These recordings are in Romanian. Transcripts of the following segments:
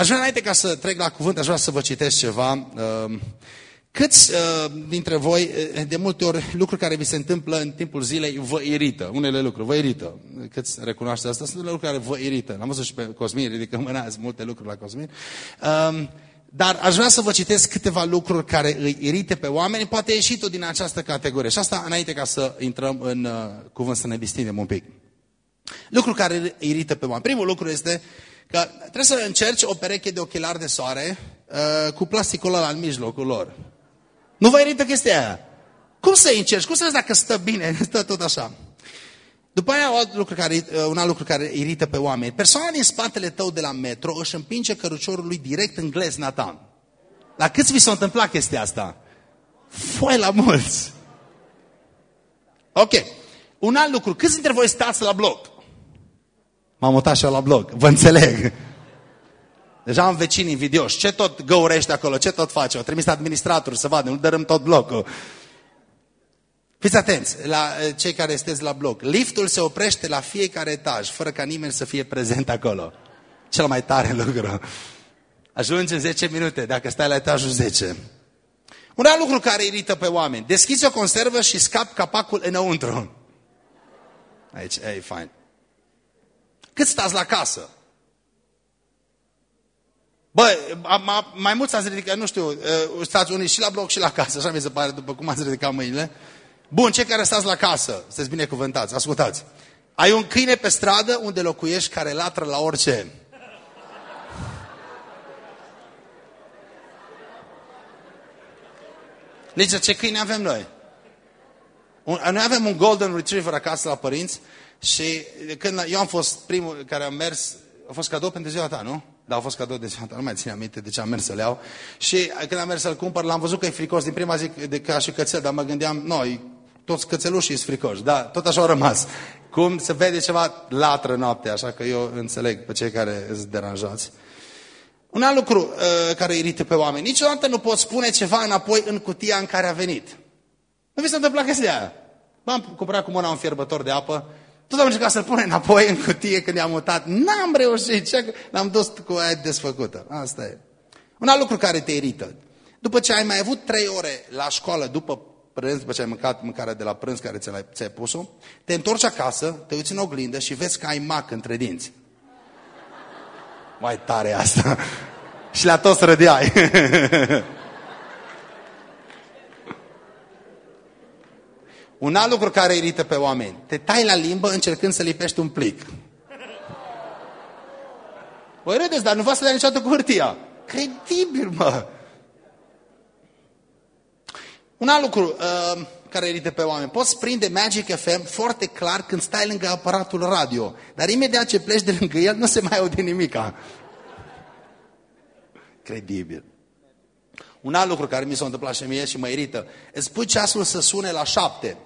Aș vrea înainte ca să trec la cuvânt, aș vrea să vă citesc ceva. Uh, câți uh, dintre voi, uh, de multe ori, lucruri care vi se întâmplă în timpul zilei vă irită? Unele lucruri vă irită. Câți recunoaște asta? Sunt lucruri care vă irită. L-am văzut și pe Cosmin, ridică mâna, sunt multe lucruri la Cosmin. Uh, dar aș vrea să vă citesc câteva lucruri care îi irite pe oameni, poate ieși tot din această categorie. Și asta înainte ca să intrăm în uh, cuvânt să ne distindem un pic. Lucruri care îi irită pe oameni. Primul lucru este că trebuie să încerci o pereche de ochelari de soare uh, cu plasticul ăla în mijlocul lor. Nu vă irită chestia aia? Cum să încerci? Cum să vezi dacă stă bine? Stă tot așa. După aia, alt lucru care, uh, un alt lucru care irită pe oameni. Persoana din spatele tău de la metro își împinge căruciorul lui direct în glezna ta. La câți vi s-a întâmplat chestia asta? Foi la mulți. Ok. Un alt lucru. Câți dintre voi stați la bloc? M-am mutat și eu la bloc. Vă înțeleg. Deja am vecini invidioși. Ce tot găurește acolo? Ce tot face? O trimis administrator să vadă. Nu dărâm tot blocul. Fiți atenți la eh, cei care sunteți la bloc. Liftul se oprește la fiecare etaj, fără ca nimeni să fie prezent acolo. Cel mai tare lucru. Ajungi în 10 minute, dacă stai la etajul 10. Un alt lucru care irită pe oameni. Deschizi o conservă și scap capacul înăuntru. Aici, e fain. Cât stați la casă? Bă, mai mulți ați ridicat, nu știu, eh, stați unii și la bloc și la casă, așa mi se pare, după cum ați ridicat mâinile. Bun, cei care stați la casă, sunteți binecuvântați, ascultați. Ai un câine pe stradă unde locuiești care latră la orice. Ligia, ce câine avem noi? Un, noi avem un Golden Retriever acasă la părinți și când eu am fost primul care am mers, a fost cadou pentru ziua ta, nu? Da, a fost cadou de ziua ta, nu mai țin aminte de ce am mers să le iau. Și când am mers să-l cumpăr, l-am văzut că e fricos din prima zi de ca și cățel, dar mă gândeam, noi, toți cățelușii sunt fricoși, da, tot așa au rămas. Cum se vede ceva latră noaptea, așa că eu înțeleg pe cei care sunt deranjați. Un alt lucru uh, care irită pe oameni, niciodată nu poți spune ceva înapoi în cutia în care a venit. Nu vi s-a întâmplat chestia aia? M-am cumpărat cu mâna un fierbător de apă, tot am încercat să-l pune înapoi în cutie când i-am mutat. N-am reușit, l-am dus cu aia desfăcută. Asta e. Un alt lucru care te irită. După ce ai mai avut trei ore la școală, după prânz, după ce ai mâncat mâncarea de la prânz care ți-ai ți pus-o, te întorci acasă, te uiți în oglindă și vezi că ai mac între dinți. Mai tare asta. și la toți rădeai. un alt lucru care irită pe oameni. Te tai la limbă încercând să lipești un plic. Voi râdeți, dar nu v-ați să dea niciodată cu hârtia. Credibil, mă! Un alt lucru uh, care irită pe oameni. Poți prinde Magic FM foarte clar când stai lângă aparatul radio. Dar imediat ce pleci de lângă el, nu se mai aude nimica. Credibil. Un alt lucru care mi s-a întâmplat și mie și mă irită. Îți pui ceasul să sune la șapte,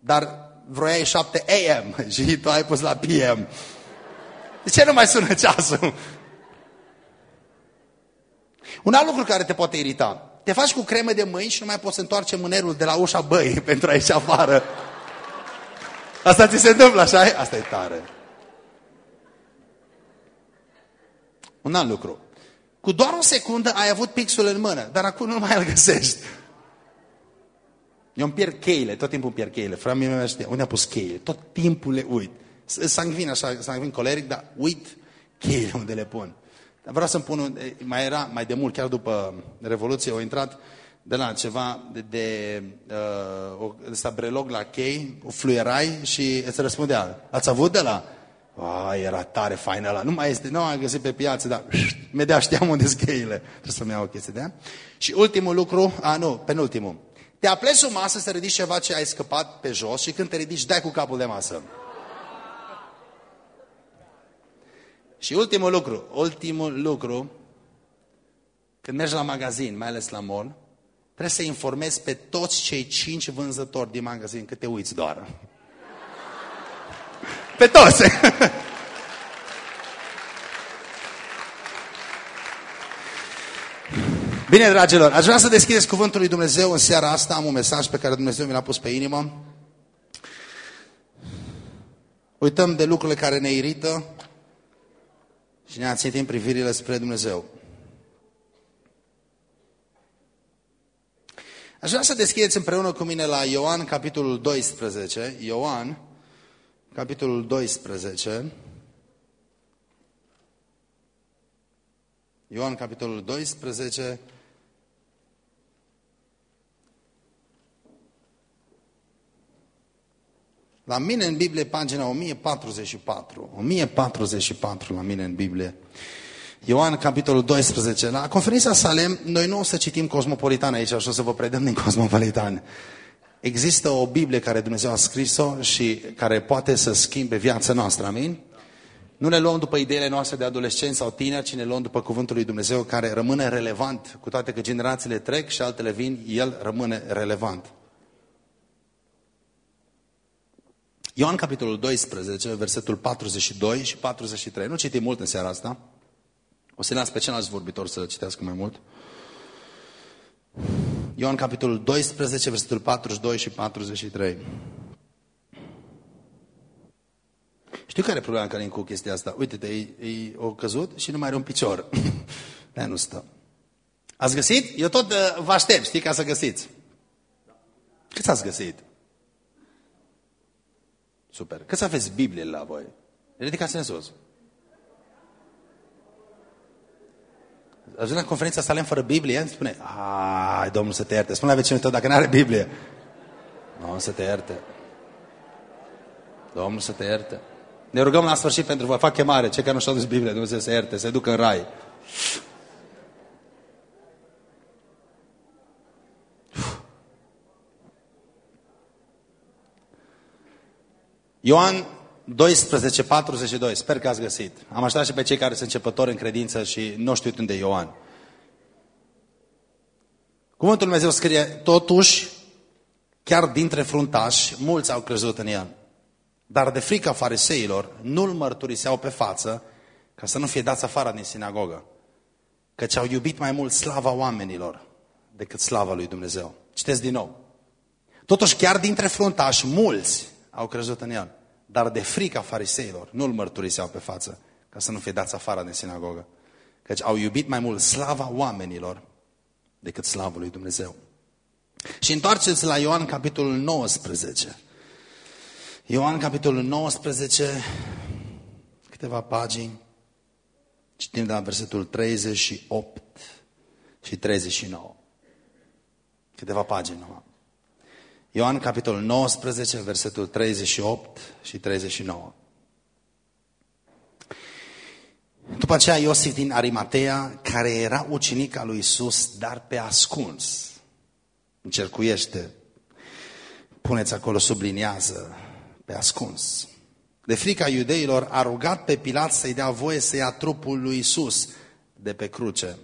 dar vroiai șapte AM și tu ai pus la PM. De ce nu mai sună ceasul? Un alt lucru care te poate irita te faci cu cremă de mâini și nu mai poți întoarce mânerul de la ușa băii pentru a ieși afară. Asta ți se întâmplă, așa Asta e tare. Un alt lucru. Cu doar o secundă ai avut pixul în mână, dar acum nu mai îl găsești. Eu îmi pierd cheile, tot timpul îmi pierd cheile. Fratele meu știe, unde a pus cheile? Tot timpul le uit. Sangvin așa, sangvin coleric, dar uit cheile unde le pun. Vreau să-mi pun, un, mai era, mai de mult, chiar după Revoluție, au intrat de la ceva de, de uh, ăsta brelog la chei, o fluierai și îți răspundea, ați avut de la? Ah, era tare fain ăla. Nu mai este, nu am găsit pe piață, dar imediat știam unde sunt cheile. Trebuie să-mi iau o chestie de aia. Și ultimul lucru, a nu, penultimul. Te apleci sub masă să ridici ceva ce ai scăpat pe jos și când te ridici, dai cu capul de masă. Și ultimul lucru, ultimul lucru, când mergi la magazin, mai ales la mall, trebuie să informezi pe toți cei cinci vânzători din magazin că te uiți doar. Pe toți! Bine, dragilor, aș vrea să deschideți Cuvântul lui Dumnezeu în seara asta. Am un mesaj pe care Dumnezeu mi l-a pus pe inimă. Uităm de lucrurile care ne irită și ne ațintim privirile spre Dumnezeu. Aș vrea să deschideți împreună cu mine la Ioan, capitolul 12. Ioan, capitolul 12. Ioan, capitolul 12. La mine în Biblie, pagina 1044. 1044 la mine în Biblie. Ioan, capitolul 12. La conferința Salem, noi nu o să citim Cosmopolitan aici, așa o să vă predăm din Cosmopolitan. Există o Biblie care Dumnezeu a scris-o și care poate să schimbe viața noastră, amin? Nu ne luăm după ideile noastre de adolescenți sau tineri, ci ne luăm după cuvântul lui Dumnezeu care rămâne relevant, cu toate că generațiile trec și altele vin, el rămâne relevant. Ioan capitolul 12, versetul 42 și 43. Nu citim mult în seara asta. O să las pe celălalt vorbitor să citească mai mult. Ioan capitolul 12, versetul 42 și 43. Știu care e problema care cu chestia asta? Uite-te, e, e o căzut și nu mai are un picior. de nu stă. Ați găsit? Eu tot uh, vă aștept, știi, ca să găsiți. Cât ați găsit? Super. Cât aveți Biblie la voi? Ridicați în sus. Ajuns la conferința Salem fără Biblie, spune, ai, Domnul să te ierte. Spune la vecinul tău, dacă nu are Biblie. Domnul să te ierte. Domnul să te ierte. Ne rugăm la sfârșit pentru voi. Fac chemare. Cei care nu și-au dus Biblie, Dumnezeu să ierte, să ducă în rai. Ioan 12, 42. Sper că ați găsit. Am așteptat și pe cei care sunt începători în credință și nu știu unde e Ioan. Cuvântul Dumnezeu scrie, totuși, chiar dintre fruntași, mulți au crezut în el. Dar de frica fariseilor, nu-l mărturiseau pe față, ca să nu fie dați afară din sinagogă. Căci au iubit mai mult slava oamenilor decât slava lui Dumnezeu. Citeți din nou. Totuși, chiar dintre fruntași, mulți au crezut în el. Dar de frica fariseilor, nu-l mărturiseau pe față, ca să nu fie dați afară din sinagogă. Căci au iubit mai mult slava oamenilor decât slavă lui Dumnezeu. Și întoarceți la Ioan capitolul 19. Ioan capitolul 19, câteva pagini, citim de la versetul 38 și 39. Câteva pagini numai. Ioan capitolul 19, versetul 38 și 39. După aceea Iosif din Arimatea, care era ucenic al lui Isus, dar pe ascuns, încercuiește, puneți acolo, subliniază, pe ascuns. De frica iudeilor a rugat pe Pilat să-i dea voie să ia trupul lui Isus de pe cruce.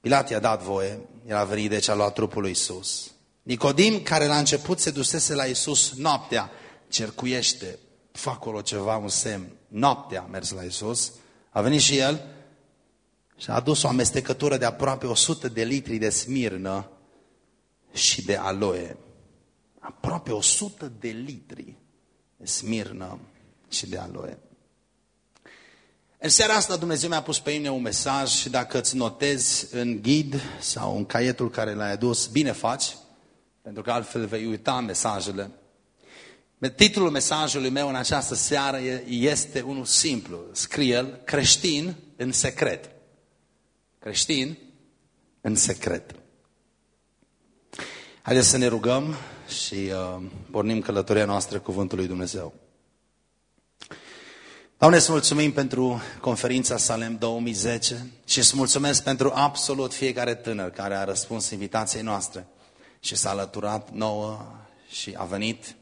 Pilat i-a dat voie, el a venit deci a luat trupul lui Isus. Nicodim, care la început se dusese la Isus noaptea, cercuiește, fac acolo ceva, un semn. Noaptea a mers la Isus, a venit și el și a adus o amestecătură de aproape 100 de litri de smirnă și de aloe. Aproape 100 de litri de smirnă și de aloe. În seara asta Dumnezeu mi-a pus pe mine un mesaj și dacă îți notezi în ghid sau în caietul care l-ai adus, bine faci, pentru că altfel vei uita mesajele. Titlul mesajului meu în această seară este unul simplu. Scrie el, creștin în secret. Creștin în secret. Haideți să ne rugăm și uh, pornim călătoria noastră Cuvântului Dumnezeu. Doamne, să mulțumim pentru conferința Salem 2010 și să mulțumesc pentru absolut fiecare tânăr care a răspuns invitației noastre și s-a alăturat nouă și a venit.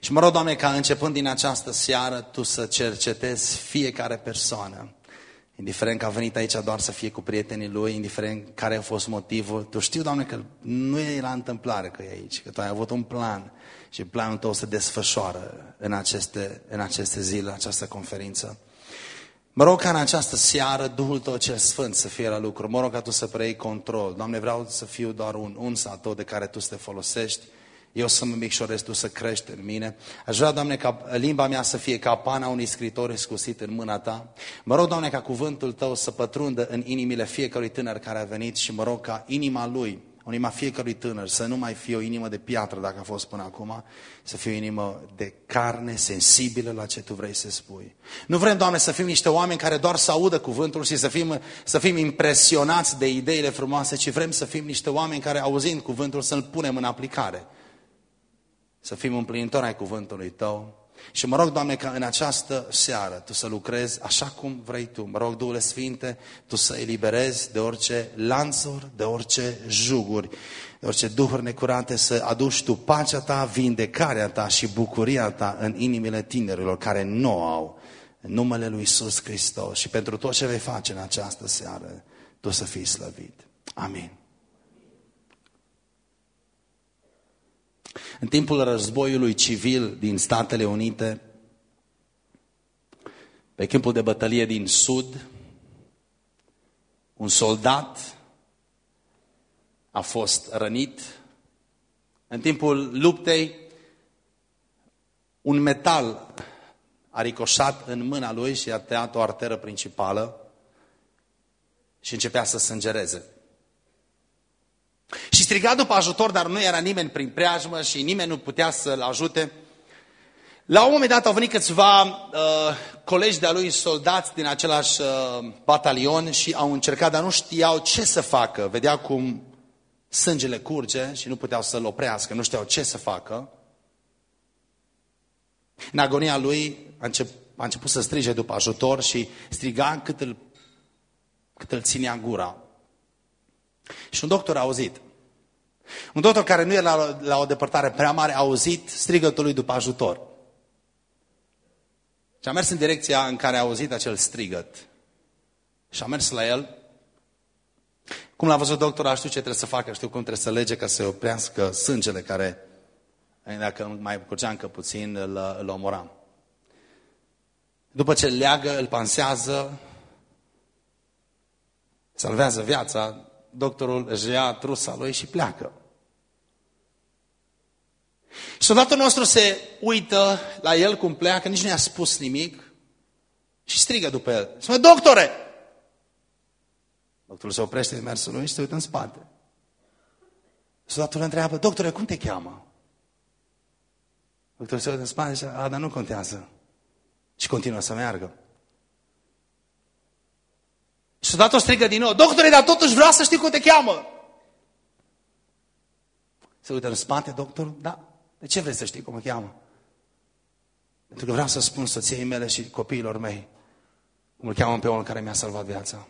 Și mă rog, Doamne, ca începând din această seară, Tu să cercetezi fiecare persoană. Indiferent că a venit aici doar să fie cu prietenii lui, indiferent care a fost motivul, Tu știu, Doamne, că nu e la întâmplare că e aici, că Tu ai avut un plan și planul Tău se desfășoară în aceste, în aceste zile, această conferință. Mă rog ca în această seară Duhul Tău cel Sfânt să fie la lucru. Mă rog ca Tu să preiei control. Doamne, vreau să fiu doar un uns al Tău de care Tu să te folosești. Eu să mă micșorez, Tu să crești în mine. Aș vrea, Doamne, ca limba mea să fie ca pana unui scritor escusit în mâna Ta. Mă rog, Doamne, ca cuvântul Tău să pătrundă în inimile fiecărui tânăr care a venit și mă rog ca inima lui o inima fiecărui tânăr să nu mai fie o inimă de piatră dacă a fost până acum, să fie o inimă de carne sensibilă la ce Tu vrei să spui. Nu vrem, Doamne, să fim niște oameni care doar să audă cuvântul și să fim, să fim impresionați de ideile frumoase, ci vrem să fim niște oameni care, auzind cuvântul, să-l punem în aplicare. Să fim împlinitori ai cuvântului Tău și mă rog, Doamne, ca în această seară Tu să lucrezi așa cum vrei Tu. Mă rog, Duhule Sfinte, Tu să eliberezi de orice lanțuri, de orice juguri, de orice duhuri necurate, să aduci Tu pacea Ta, vindecarea Ta și bucuria Ta în inimile tinerilor care nu au. În numele Lui Iisus Hristos și pentru tot ce vei face în această seară, Tu să fii slăvit. Amin. În timpul războiului civil din Statele Unite, pe câmpul de bătălie din Sud, un soldat a fost rănit. În timpul luptei, un metal a ricoșat în mâna lui și a tăiat o arteră principală și începea să sângereze. Și striga după ajutor, dar nu era nimeni prin preajmă și nimeni nu putea să-l ajute. La un moment dat au venit câțiva uh, colegi de-a lui, soldați din același uh, batalion și au încercat, dar nu știau ce să facă. Vedea cum sângele curge și nu puteau să-l oprească, nu știau ce să facă. În agonia lui a început, a început să strige după ajutor și striga cât îl, cât îl ținea gura. Și un doctor a auzit. Un doctor care nu era la, la o depărtare prea mare a auzit strigătul lui după ajutor. Și a mers în direcția în care a auzit acel strigăt. Și a mers la el. Cum l-a văzut doctorul, a știut ce trebuie să facă, știu cum trebuie să lege ca să oprească sângele care, dacă mai curgea încă puțin, îl, îl omora. După ce îl leagă, îl pansează, salvează viața, doctorul își ia trusa lui și pleacă. Și soldatul nostru se uită la el cum pleacă, nici nu i-a spus nimic și strigă după el. Spune, doctore! Doctorul se oprește din mersul lui și se uită în spate. Soldatul îl întreabă, doctore, cum te cheamă? Doctorul se uită în spate și zice, a, dar nu contează. Și continuă să meargă. Și soldatul strigă din nou, doctore, dar totuși vreau să știu cum te cheamă. Se uită în spate, doctorul, da. De ce vrei să știi cum mă cheamă? Pentru că vreau să spun soției mele și copiilor mei cum îl cheamă pe omul care mi-a salvat viața.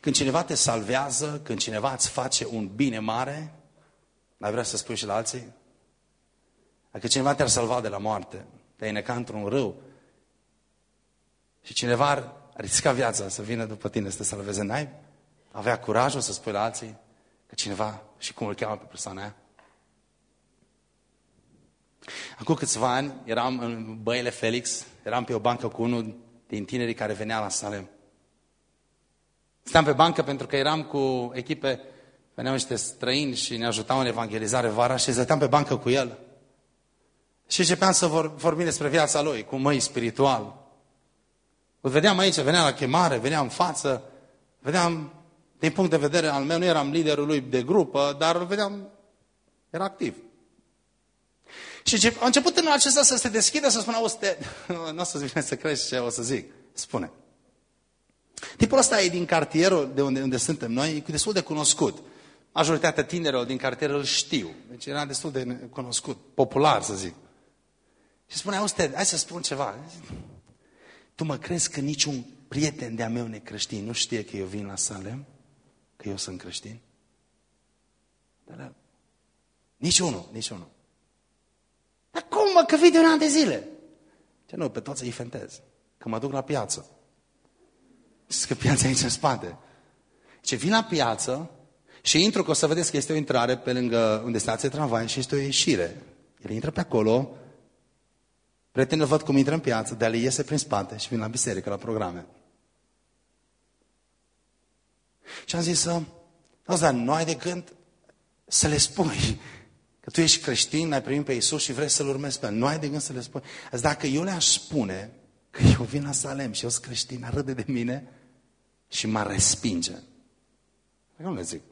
Când cineva te salvează, când cineva îți face un bine mare, mai vrea să spui și la alții? Dacă cineva te-ar salva de la moarte, te-ai neca într-un râu și cineva ar risca viața să vină după tine să te salveze, n-ai avea curajul să spui la alții că cineva și cum îl cheamă pe persoana aia? Acum câțiva ani eram în băile Felix, eram pe o bancă cu unul din tinerii care venea la Salem. Stăm pe bancă pentru că eram cu echipe, veneau niște străini și ne ajutau în evangelizare vara și stăteam pe bancă cu el. Și începeam să vor, vorbim despre viața lui, cu măi spiritual. Îl vedeam aici, venea la chemare, venea în față, vedeam, din punct de vedere al meu, nu eram liderul lui de grupă, dar îl vedeam, era activ. Și a început în acesta să se deschidă, să spună, auzi, nu o să vine să crezi ce o să zic. Spune. Tipul ăsta e din cartierul de unde, unde suntem noi, e destul de cunoscut. Majoritatea tinerilor din cartier îl știu. Deci era destul de cunoscut, popular să zic. Și spune, auzi, hai să spun ceva. Tu mă crezi că niciun prieten de-a meu necreștin nu știe că eu vin la Salem? Că eu sunt creștin? Dar niciunul, niciunul. Dar cum mă, că vii de un an de zile? Ce nu, pe toți îi fentez. Că mă duc la piață. Știți că piața e aici în spate. Ce vin la piață și intru, că o să vedeți că este o intrare pe lângă unde stație tramvai și este o ieșire. El intră pe acolo, Prietenul văd cum intră în piață, dar le iese prin spate și vin la biserică, la programe. Și am zis, dar nu ai de gând să le spui că tu ești creștin, ai primit pe Iisus și vrei să-L urmezi pe El. Nu ai de gând să le spui. Azi, dacă eu le-aș spune că eu vin la Salem și eu sunt creștin, râde de mine și mă respinge. Nu le zic.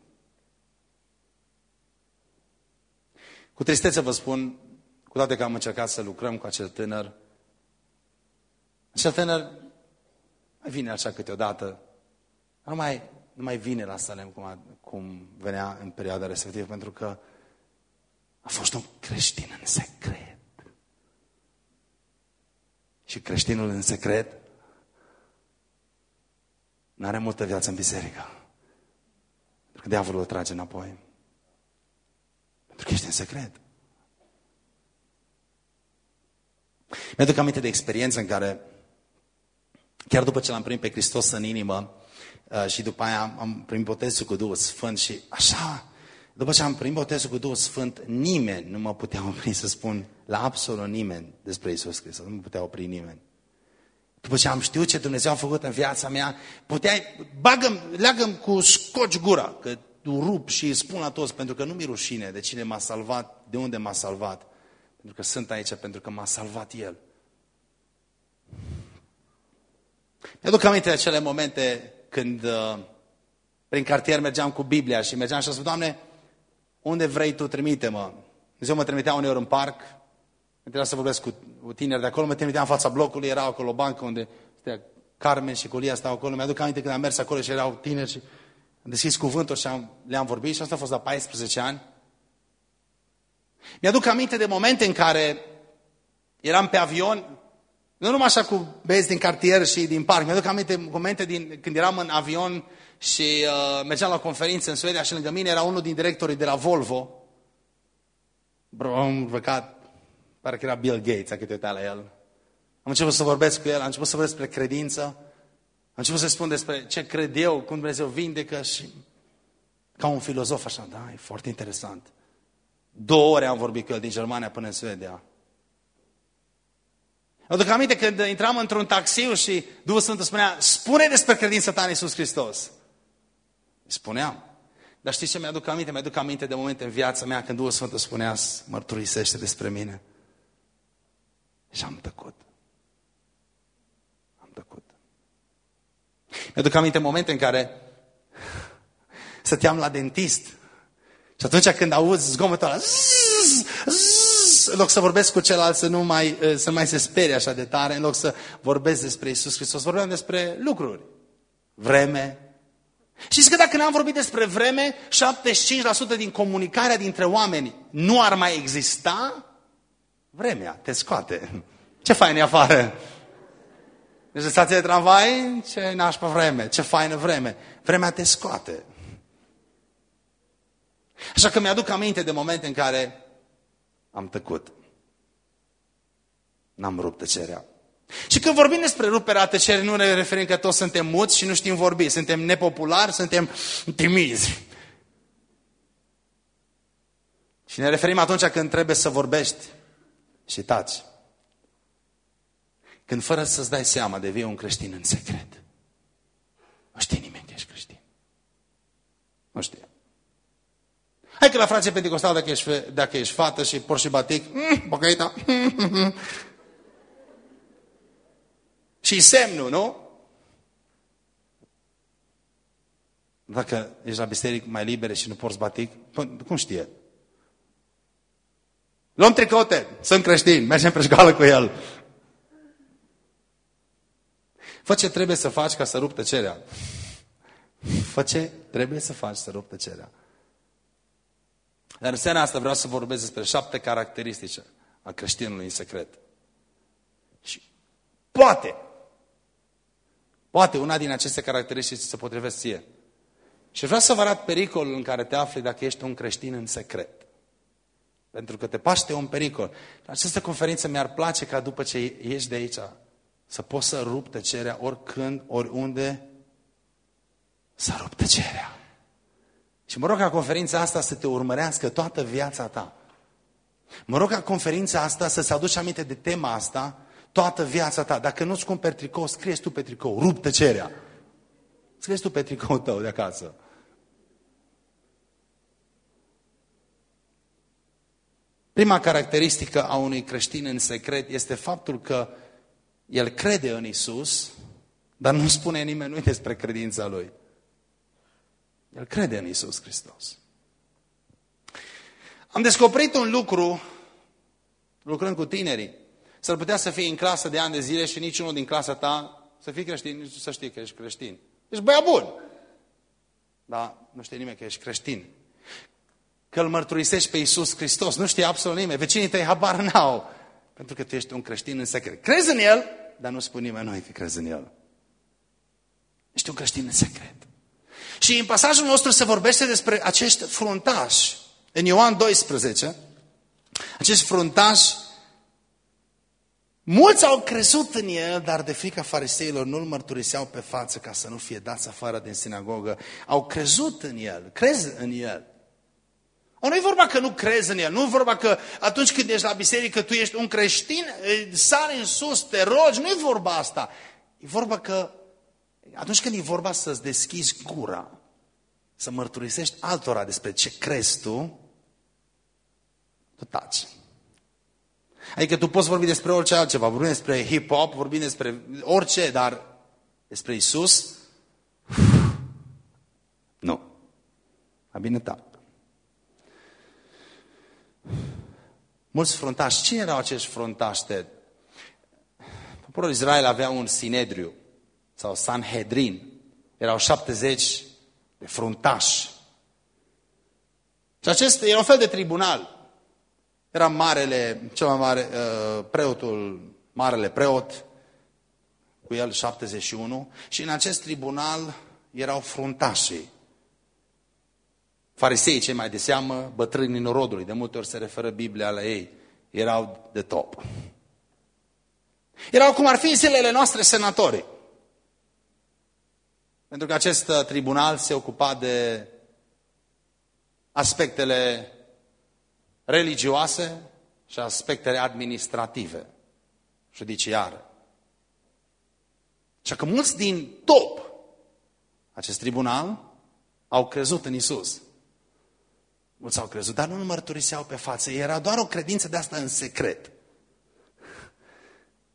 Cu tristețe vă spun, cu toate că am încercat să lucrăm cu acel tânăr, acel tânăr mai vine așa câteodată, nu mai, nu mai vine la Salem cum, a, cum venea în perioada respectivă, pentru că a fost un creștin în secret. Și creștinul în secret nu are multă viață în biserică. Pentru că diavolul o trage înapoi. Pentru că ești în secret. Mi-aduc aminte de experiență în care, chiar după ce l-am primit pe Hristos în inimă, uh, și după aia am primit botezul cu Duhul Sfânt și așa, după ce am primit botezul cu Duhul Sfânt, nimeni nu mă putea opri să spun la absolut nimeni despre Isus Hristos. Nu mă putea opri nimeni. După ce am știut ce Dumnezeu a făcut în viața mea, puteai, bagă leagă cu scoci gura, că rup și îi spun la toți, pentru că nu mi rușine de cine m-a salvat, de unde m-a salvat. Pentru că sunt aici, pentru că m-a salvat El. Mi-aduc aminte de acele momente când uh, prin cartier mergeam cu Biblia și mergeam și am spus, Doamne, unde vrei Tu, trimite-mă. Dumnezeu mă trimitea uneori în parc, mă trebuia să vorbesc cu tineri de acolo, mă trimitea în fața blocului, era acolo o bancă unde stea Carmen și Colia stau acolo. Mi-aduc aminte când am mers acolo și erau tineri și am deschis cuvântul și am, le-am vorbit și asta a fost la 14 ani. Mi-aduc aminte de momente în care eram pe avion, nu numai așa cu bezi din cartier și din parc, mi-aduc aminte momente din, când eram în avion și uh, mergeam la conferință în Suedia și lângă mine era unul din directorii de la Volvo. Bro, am urcat, pare că era Bill Gates, a câte la el. Am început să vorbesc cu el, am început să vorbesc despre credință, am început să spun despre ce cred eu, cum Dumnezeu vindecă și ca un filozof așa, da, e foarte interesant. Două ore am vorbit cu el din Germania până în Suedia. Aduc aminte când intram într-un taxiu și Duhul Sfânt spunea, spune despre credința ta în Iisus Hristos. Spuneam. Dar știți ce mi-aduc aminte? Mi-aduc aminte de momente în viața mea când Duhul Sfânt spunea, mărturisește despre mine. Și am tăcut. Am tăcut. Mi-aduc aminte momente în care stăteam la dentist și atunci când auzi zgomotul ăla, zzz, zzz, în loc să vorbesc cu celălalt să nu mai, să mai se sperie așa de tare, în loc să vorbesc despre Isus Hristos, vorbeam despre lucruri. Vreme. Știți că dacă n-am vorbit despre vreme, 75% din comunicarea dintre oameni nu ar mai exista, vremea te scoate. Ce fain e afară? Deci stație de tramvai, ce nașpa vreme, ce faină vreme. Vremea te scoate. Așa că mi-aduc aminte de momente în care am tăcut. N-am rupt tăcerea. Și când vorbim despre ruperea tăcerii, nu ne referim că toți suntem muți și nu știm vorbi. Suntem nepopulari, suntem timizi. Și ne referim atunci când trebuie să vorbești și taci. Când fără să-ți dai seama devii un creștin în secret. Nu știe nimeni că ești creștin. Nu știe. Hai că la frații pentecostal, dacă ești, dacă ești fată și porți și batic, mm, bocăita. și semnul, nu? Dacă ești la biserică mai libere și nu porți batic, cum știe? Luăm tricote, sunt creștini, mergem pe școală cu el. Fă ce trebuie să faci ca să rup tăcerea. Fă ce trebuie să faci să rup tăcerea. Dar în seara asta vreau să vorbesc despre șapte caracteristici a creștinului în secret. Și poate, poate una din aceste caracteristici se potrivesc ție. Și vreau să vă arăt pericolul în care te afli dacă ești un creștin în secret. Pentru că te paște un pericol. La această conferință mi-ar place ca după ce ieși de aici să poți să rup tăcerea oricând, oriunde, să rup tăcerea. Și mă rog ca conferința asta să te urmărească toată viața ta. Mă rog ca conferința asta să-ți aduci aminte de tema asta toată viața ta. Dacă nu-ți cumperi tricou, scrie tu pe tricou, rup tăcerea. scrie tu pe tricou tău de acasă. Prima caracteristică a unui creștin în secret este faptul că el crede în Isus, dar nu spune nimănui despre credința lui. El crede în Isus Hristos. Am descoperit un lucru lucrând cu tinerii. S-ar putea să fii în clasă de ani de zile și niciunul din clasa ta să fii creștin, nici să știi că ești creștin. Ești băiat bun. Dar nu știe nimeni că ești creștin. Că îl mărturisești pe Iisus Hristos. Nu știe absolut nimeni. Vecinii tăi habar n-au. Pentru că tu ești un creștin în secret. Crezi în El, dar nu spune nimeni noi că crezi în El. Ești un creștin în secret. Și în pasajul nostru se vorbește despre acești fruntași. În Ioan 12, acești fruntași, mulți au crezut în el, dar de frica fariseilor nu-l mărturiseau pe față ca să nu fie dați afară din sinagogă. Au crezut în el, crezi în el. O, nu e vorba că nu crezi în el, nu e vorba că atunci când ești la biserică tu ești un creștin, sari în sus, te rogi, nu e vorba asta. E vorba că atunci când e vorba să-ți deschizi gura, să mărturisești altora despre ce crezi tu, tu taci. Adică tu poți vorbi despre orice altceva, vorbi despre hip-hop, vorbi despre orice, dar despre Isus, nu. A bine tac. Mulți fruntași. Cine erau acești fruntași, Ted? Poporul Israel avea un sinedriu sau Sanhedrin. Erau 70 de fruntași. Și acest era un fel de tribunal. Era marele, cel mai mare, uh, preotul, marele preot, cu el 71, și în acest tribunal erau fruntașii. Farisei, cei mai de seamă, bătrânii norodului, de multe ori se referă Biblia la ei, erau de top. Erau cum ar fi în zilele noastre senatorii. Pentru că acest uh, tribunal se ocupa de aspectele religioase și aspectele administrative, judiciare. Și că mulți din top acest tribunal au crezut în Isus. Mulți au crezut, dar nu îl mărturiseau pe față. Era doar o credință de asta în secret.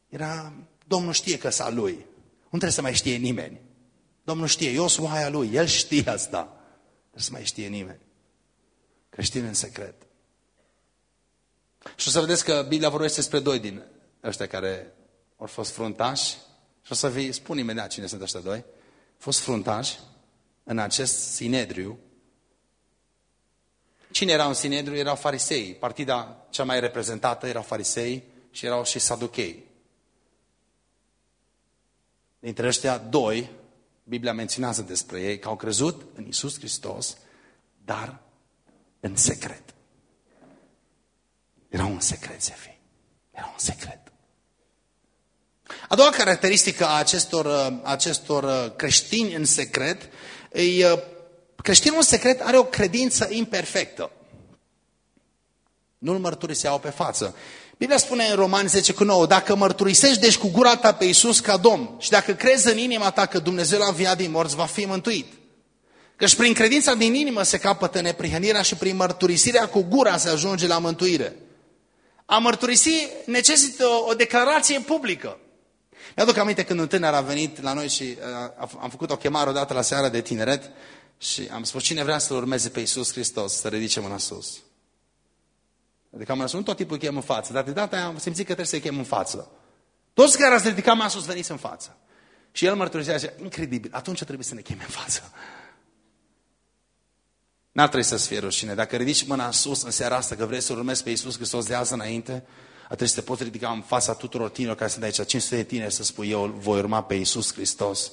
Era, Domnul știe că sa lui. Nu trebuie să mai știe nimeni. Domnul știe, eu sunt oaia lui, el știe asta. Nu să mai știe nimeni. Creștin în secret. Și o să vedeți că Biblia vorbește despre doi din ăștia care au fost fruntași. Și o să vi spun imediat cine sunt ăștia doi. Au fost fruntași în acest sinedriu. Cine erau în sinedriu? Erau farisei. Partida cea mai reprezentată erau farisei și erau și saduchei. Dintre ăștia doi, Biblia menționează despre ei că au crezut în Isus Hristos, dar în secret. Era un secret, Zefi. Era un secret. A doua caracteristică a acestor, acestor creștini în secret, e, creștinul în secret are o credință imperfectă. Nu-l mărturiseau pe față. Biblia spune în Romani 10 cu 9, dacă mărturisești deci cu gura ta pe Iisus ca Domn și dacă crezi în inima ta că Dumnezeu l-a înviat din morți, va fi mântuit. Căci prin credința din inimă se capătă neprihănirea și prin mărturisirea cu gura se ajunge la mântuire. A mărturisi necesită o, o declarație publică. Mi-aduc aminte când un tânăr a venit la noi și uh, am făcut o chemare odată la seara de tineret și am spus cine vrea să-L urmeze pe Iisus Hristos, să ridice mâna sus. Adică am răspuns, nu tot tipul chem în față, dar de data aia am simțit că trebuie să-i chem în față. Toți care ați ridicat mâna sus, veniți în față. Și el mărturisează, incredibil, atunci trebuie să ne cheme în față. N-ar trebui să-ți fie rușine. Dacă ridici mâna sus în seara asta că vrei să urmezi pe Iisus Hristos de azi înainte, atunci te poți ridica în fața tuturor tinerilor care sunt aici, 500 de tineri, să spui eu voi urma pe Iisus Hristos.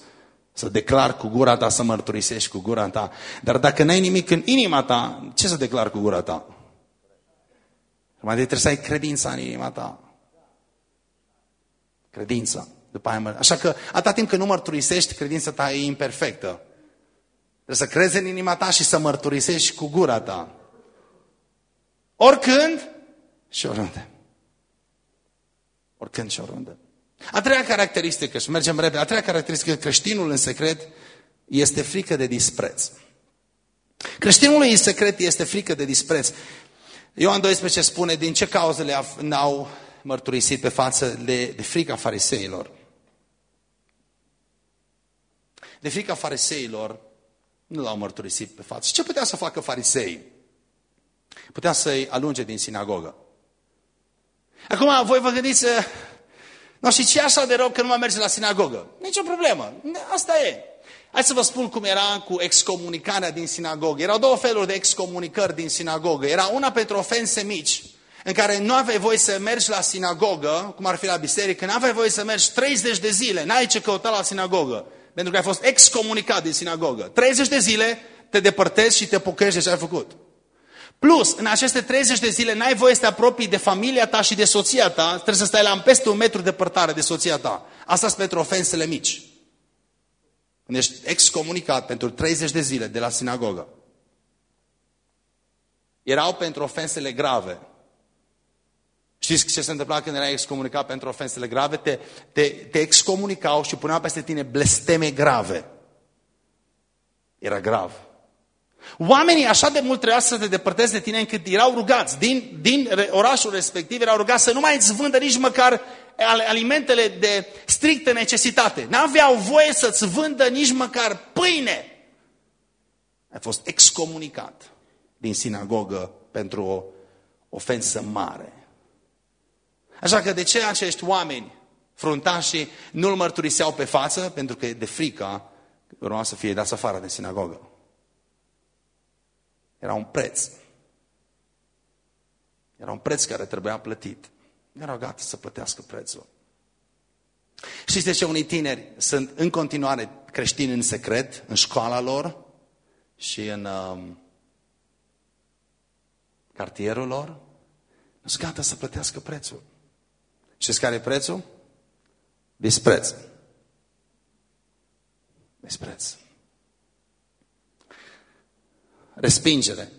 Să declar cu gura ta, să mărturisești cu gura ta. Dar dacă n-ai nimic în inima ta, ce să declar cu gura ta? Mai trebuie să ai credința în inima ta. Credința. După aia, Așa că atâta timp când nu mărturisești, credința ta e imperfectă. Trebuie să crezi în inima ta și să mărturisești cu gura ta. Oricând și oriunde. Oricând și oriunde. A treia caracteristică, și mergem repede, a treia caracteristică, creștinul în secret este frică de dispreț. Creștinul în secret este frică de dispreț. Ioan 12 spune din ce cauze le n-au mărturisit pe față de, de frica fariseilor. De frica fariseilor nu l-au mărturisit pe față. Ce putea să facă farisei? Putea să-i alunge din sinagogă. Acum, voi vă gândiți, nu și ce așa de rău că nu mai merge la sinagogă? Nici o problemă. Asta e. Hai să vă spun cum era cu excomunicarea din sinagogă. Erau două feluri de excomunicări din sinagogă. Era una pentru ofense mici, în care nu aveai voie să mergi la sinagogă, cum ar fi la biserică, nu aveai voie să mergi 30 de zile, n-ai ce căuta la sinagogă, pentru că ai fost excomunicat din sinagogă. 30 de zile te depărtezi și te pocăiești de ce ai făcut. Plus, în aceste 30 de zile n-ai voie să te apropii de familia ta și de soția ta, trebuie să stai la peste un metru depărtare de soția ta. Asta sunt pentru ofensele mici. Când ești excomunicat pentru 30 de zile de la sinagogă. Erau pentru ofensele grave. Știți ce se întâmpla când erai excomunicat pentru ofensele grave? Te, te, te excomunicau și puneau peste tine blesteme grave. Era grav. Oamenii așa de mult trebuia să te depărtezi de tine încât erau rugați din, din orașul respectiv, erau rugați să nu mai îți vândă nici măcar alimentele de strictă necesitate. N-aveau voie să-ți vândă nici măcar pâine. Ai fost excomunicat din sinagogă pentru o ofensă mare. Așa că de ce acești oameni fruntașii nu-l mărturiseau pe față? Pentru că de frică urma să fie dați afară de sinagogă. Era un preț. Era un preț care trebuia plătit. Erau gata să plătească prețul. Știți de ce unii tineri sunt în continuare creștini în secret, în școala lor și în um, cartierul lor? Nu sunt gata să plătească prețul. Știți care e prețul? Dispreț. Dispreț respingere.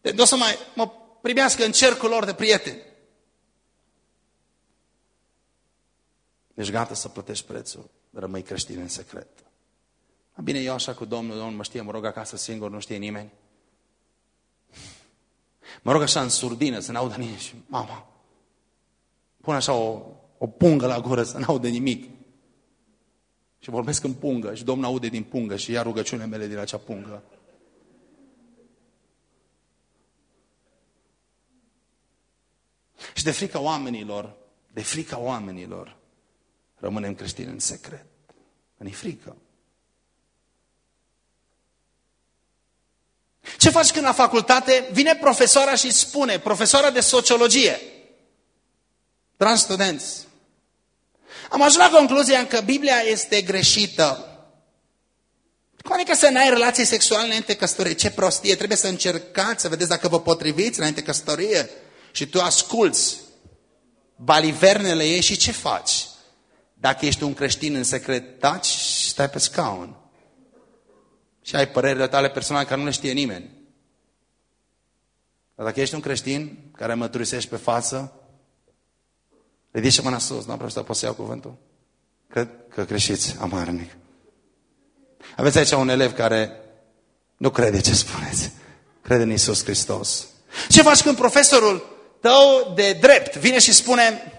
Deci nu o să mai mă primească în cercul lor de prieteni. Deci gata să plătești prețul, rămâi creștin în secret. Bine, eu așa cu Domnul, Domnul mă știe, mă rog acasă singur, nu știe nimeni. Mă rog așa în surdină, să n-audă nimeni și mama, pun așa o, o pungă la gură să n-audă nimic. Și vorbesc în pungă și Domnul aude din pungă și ia rugăciunile mele din acea pungă. Și de frica oamenilor, de frica oamenilor, rămânem creștini în secret. Ne frică. Ce faci când la facultate vine profesoara și spune, profesoara de sociologie, dragi studenți, am ajuns la concluzia că Biblia este greșită. Cum adică să n-ai relații sexuale înainte de căsătorie? Ce prostie! Trebuie să încercați să vedeți dacă vă potriviți înainte de căsătorie. Și tu asculți balivernele ei și ce faci? Dacă ești un creștin în secret, taci și stai pe scaun. Și ai părerile tale personale care nu le știe nimeni. Dar dacă ești un creștin care măturisești pe față, Ridice mâna sus, nu am pot să iau cuvântul? Cred că greșiți, amarnic. Aveți aici un elev care nu crede ce spuneți. Crede în Isus Hristos. Ce faci când profesorul tău de drept vine și spune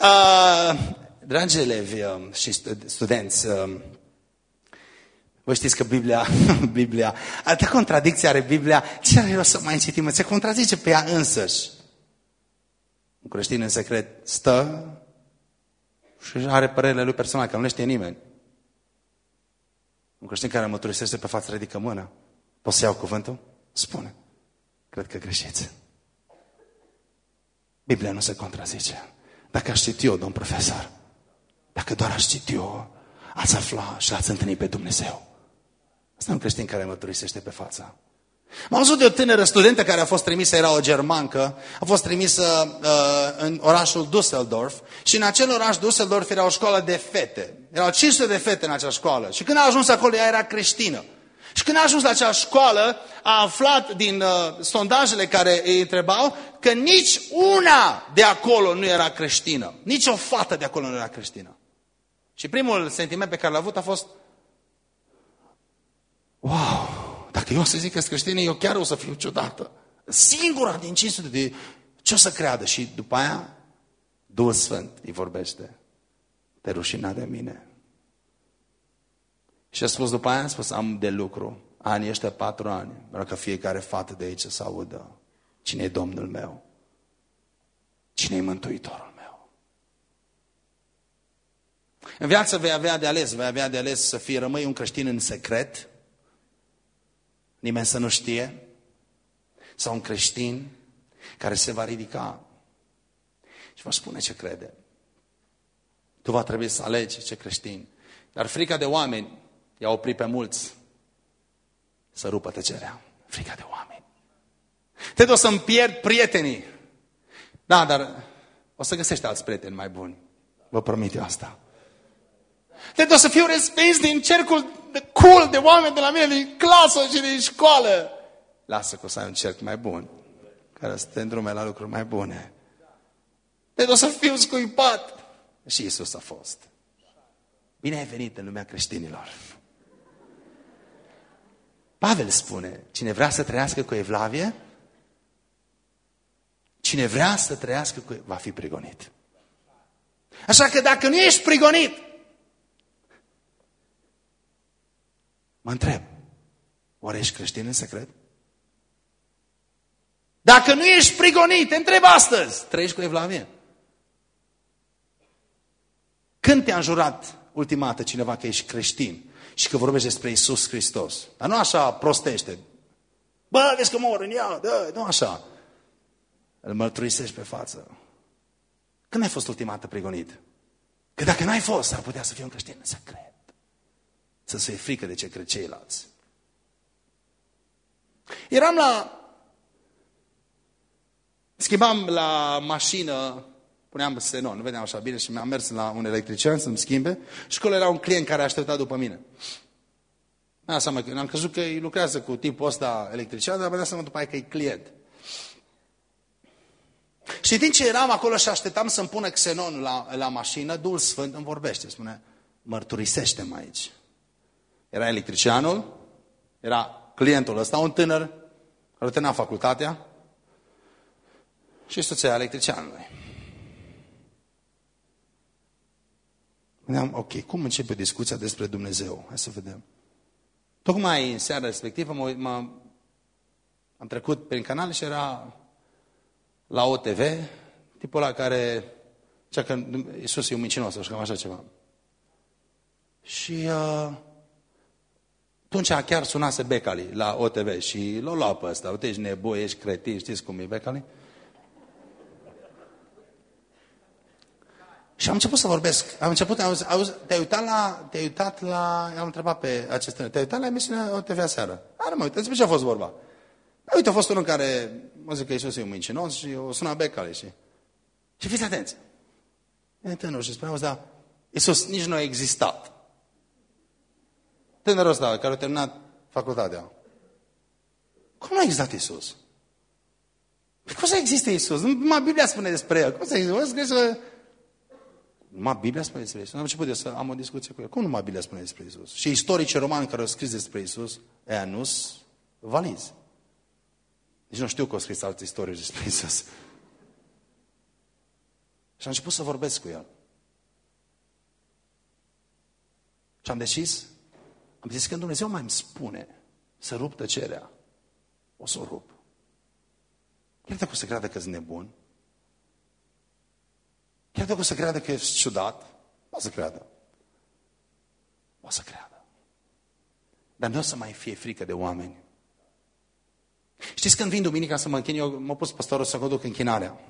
uh, Dragi elevi uh, și studenți, uh, voi știți că Biblia, Biblia, atâta contradicție are Biblia, ce are rost să mai citim? Se contrazice pe ea însăși. Un creștin în secret stă și are părerile lui personale, că nu le știe nimeni. Un creștin care mărturisește pe față ridică mâna. Poți să iau cuvântul? Spune. Cred că greșiți. Biblia nu se contrazice. Dacă aș citi eu, domn profesor, dacă doar aș citi eu, ați afla și ați întâlnit pe Dumnezeu. Asta e un creștin care mărturisește pe fața. M-am văzut de o tânără studentă care a fost trimisă, era o germancă, a fost trimisă uh, în orașul Düsseldorf și în acel oraș Düsseldorf era o școală de fete. Erau 500 de fete în acea școală și când a ajuns acolo ea era creștină. Și când a ajuns la acea școală, a aflat din uh, sondajele care îi întrebau că nici una de acolo nu era creștină. Nici o fată de acolo nu era creștină. Și primul sentiment pe care l-a avut a fost, wow, Dacă eu o să zic că sunt creștină, eu chiar o să fiu ciudată. Singura din 500 de... Ce o să creadă? Și după aia, Duhul Sfânt îi vorbește. Te rușina de mine. Și a spus după aia, a spus, am de lucru. Anii ăștia patru ani. Vreau ca fiecare fată de aici să audă. Cine e Domnul meu? Cine e Mântuitorul meu? În viață vei avea de ales, vei avea de ales să fii rămâi un creștin în secret, nimeni să nu știe, sau un creștin care se va ridica și va spune ce crede. Tu va trebui să alegi ce creștin. Dar frica de oameni i-a oprit pe mulți să rupă tăcerea. Frica de oameni. Te o să-mi pierd prietenii. Da, dar o să găsești alți prieteni mai buni. Vă promit eu asta. Te o să fiu respins din cercul de cool de oameni de la mine, din clasă și din școală. Lasă că o să ai un cerc mai bun, care să te îndrume la lucruri mai bune. Te o să fiu scuipat. Și Isus a fost. Bine ai venit în lumea creștinilor. Pavel spune, cine vrea să trăiască cu evlavie, cine vrea să trăiască cu va fi prigonit. Așa că dacă nu ești prigonit, mă întreb, oare ești creștin în secret? Dacă nu ești prigonit, te întreb astăzi, trăiești cu evlavie? Când te-a înjurat ultima dată cineva că ești creștin și că vorbești despre Isus Hristos? Dar nu așa prostește. Bă, vezi că mor în ea, dă, nu așa. Îl mărturisești pe față. Când ai fost ultima dată prigonit? Că dacă n-ai fost, ar putea să fie un creștin în secret. Să se frică de ce cred ceilalți. Eram la... Schimbam la mașină puneam senon, nu vedeam așa bine și mi-am mers la un electrician să-mi schimbe și acolo era un client care aștepta după mine. Mi-am seama că am crezut că îi lucrează cu tipul ăsta electrician, dar mi-am seama după aia că e client. Și din ce eram acolo și așteptam să-mi pună xenonul la, la mașină, Duhul Sfânt îmi vorbește, spune, mărturisește-mă aici. Era electricianul, era clientul ăsta, un tânăr, care termina facultatea, și soția electricianului. Gândeam, ok, cum începe discuția despre Dumnezeu? Hai să vedem. Tocmai în seara respectivă mă, mă, am trecut prin canal și era la OTV, tipul ăla care, cea că Iisus e un mincinos, așa, cam așa ceva. Și uh, atunci chiar sunase Becali la OTV și l-a luat pe ăsta. Uite, ești nebun, ești cretin, știți cum e Becali? Și am început să vorbesc. Am început, auzi, auzi, te-ai uitat la, te-ai uitat la, am întrebat pe acest te-ai uitat la emisiunea OTV seară? A, nu mă uit, despre ce a fost vorba? A, uite, a fost unul care, mă zic că Iisus e un mincinos și o suna becale și... Și fiți atenți. E tânăr și spune, auzi, da, Iisus nici nu a existat. Tânărul ăsta care a terminat facultatea. Cum nu a existat Iisus? Păi cum să existe Iisus? Numai Biblia spune despre el. Cum să existe? Numai Biblia spune despre Isus. Am început eu să am o discuție cu el. Cum numai Biblia spune despre Isus? Și istorici romani care au scris despre Isus, ea nu valizi. Deci nu știu că au scris alți istorici despre Isus. Și am început să vorbesc cu el. Și am decis, am zis că Dumnezeu mai îmi spune să rup tăcerea, o să o rup. Chiar dacă o să creadă că sunt nebun, Chiar dacă o să creadă că e ciudat, o să creadă. O să creadă. Dar nu o să mai fie frică de oameni. Știți când vin duminica să mă închin, eu m-am pus păstorul să duc închinarea.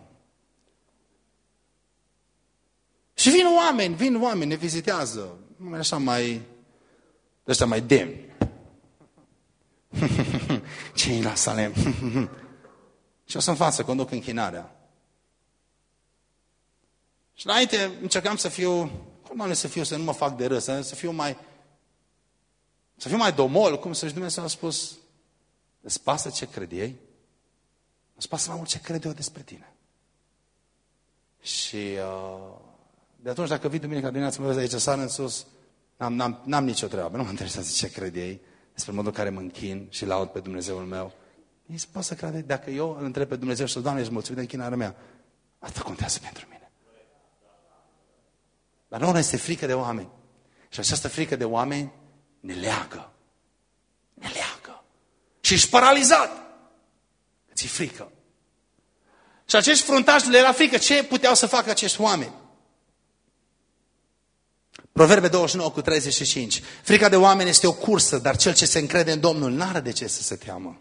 Și vin oameni, vin oameni, ne vizitează. Mai așa mai, ăștia mai demni. Ce la Salem? și o să-mi față, conduc închinarea. Și înainte încercam să fiu, cum mai să fiu, să nu mă fac de râs, să, să fiu mai, să fiu mai domol, cum să-și Dumnezeu a spus, îți pasă ce cred ei? Îți pasă mai mult ce cred eu despre tine. Și uh, de atunci, dacă vii duminica dimineața, mă vezi aici, sar în sus, n-am, n-am, n-am nicio treabă, nu mă interesează ce cred ei, despre modul în care mă închin și laud pe Dumnezeul meu. Ei se poate să crede, dacă eu îl întreb pe Dumnezeu și Doamne, ești mulțumit de închinarea mea, asta contează pentru mine. Dar nu este frică de oameni. Și această frică de oameni ne leagă. Ne leagă. Și ești paralizat. Ți-e frică. Și acești fruntași le era frică. Ce puteau să facă acești oameni? Proverbe 29 cu 35. Frica de oameni este o cursă, dar cel ce se încrede în Domnul n-are de ce să se teamă.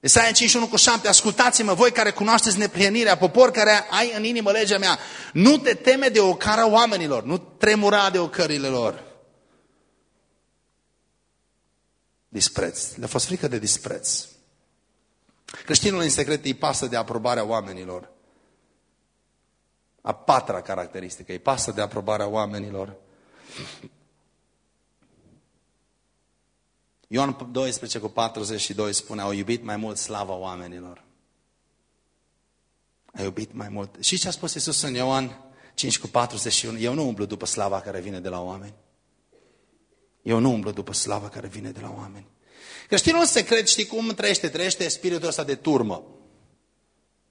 Isaia 51 cu 7, ascultați-mă voi care cunoașteți neprienirea, popor care ai în inimă legea mea, nu te teme de ocara oamenilor, nu tremura de ocările lor. Dispreț. Le-a fost frică de dispreț. Creștinul în secret îi pasă de aprobarea oamenilor. A patra caracteristică, îi pasă de aprobarea oamenilor. Ioan 12 cu 42 spune, au iubit mai mult slava oamenilor. A iubit mai mult. Și ce a spus Iisus în Ioan 5 cu 41? Eu nu umblu după slava care vine de la oameni. Eu nu umblu după slava care vine de la oameni. Creștinul secret, știi cum trăiește? Trăiește spiritul ăsta de turmă.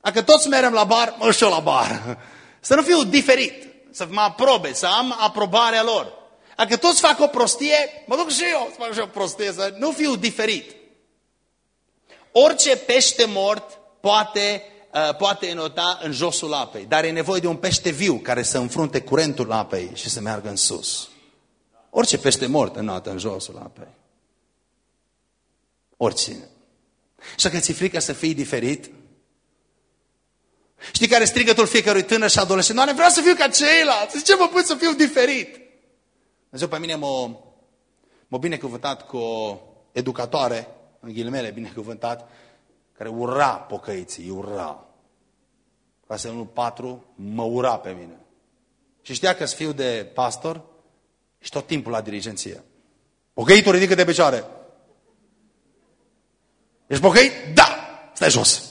Dacă toți merem la bar, mă și eu la bar. Să nu fiu diferit, să mă aprobe, să am aprobarea lor. Dacă toți fac o prostie, mă duc și eu să fac și o prostie, să nu fiu diferit. Orice pește mort poate, uh, poate înota în josul apei, dar e nevoie de un pește viu care să înfrunte curentul apei și să meargă în sus. Orice pește mort înotă în josul apei. Oricine. Și că ți frică să fii diferit? Știi care strigătul fiecărui tânăr și adolescent? Doamne, vreau să fiu ca ceilalți. Ce mă pui să fiu diferit? Dumnezeu pe mine m-a, m-a binecuvântat cu o educatoare, în ghilimele binecuvântat, care ura pocăiții, ura. Clasa 1-4 mă ura pe mine. Și știa că fiu de pastor și tot timpul la dirigenție. Pocăitul ridică de picioare. Ești pocăit? Da! Stai jos.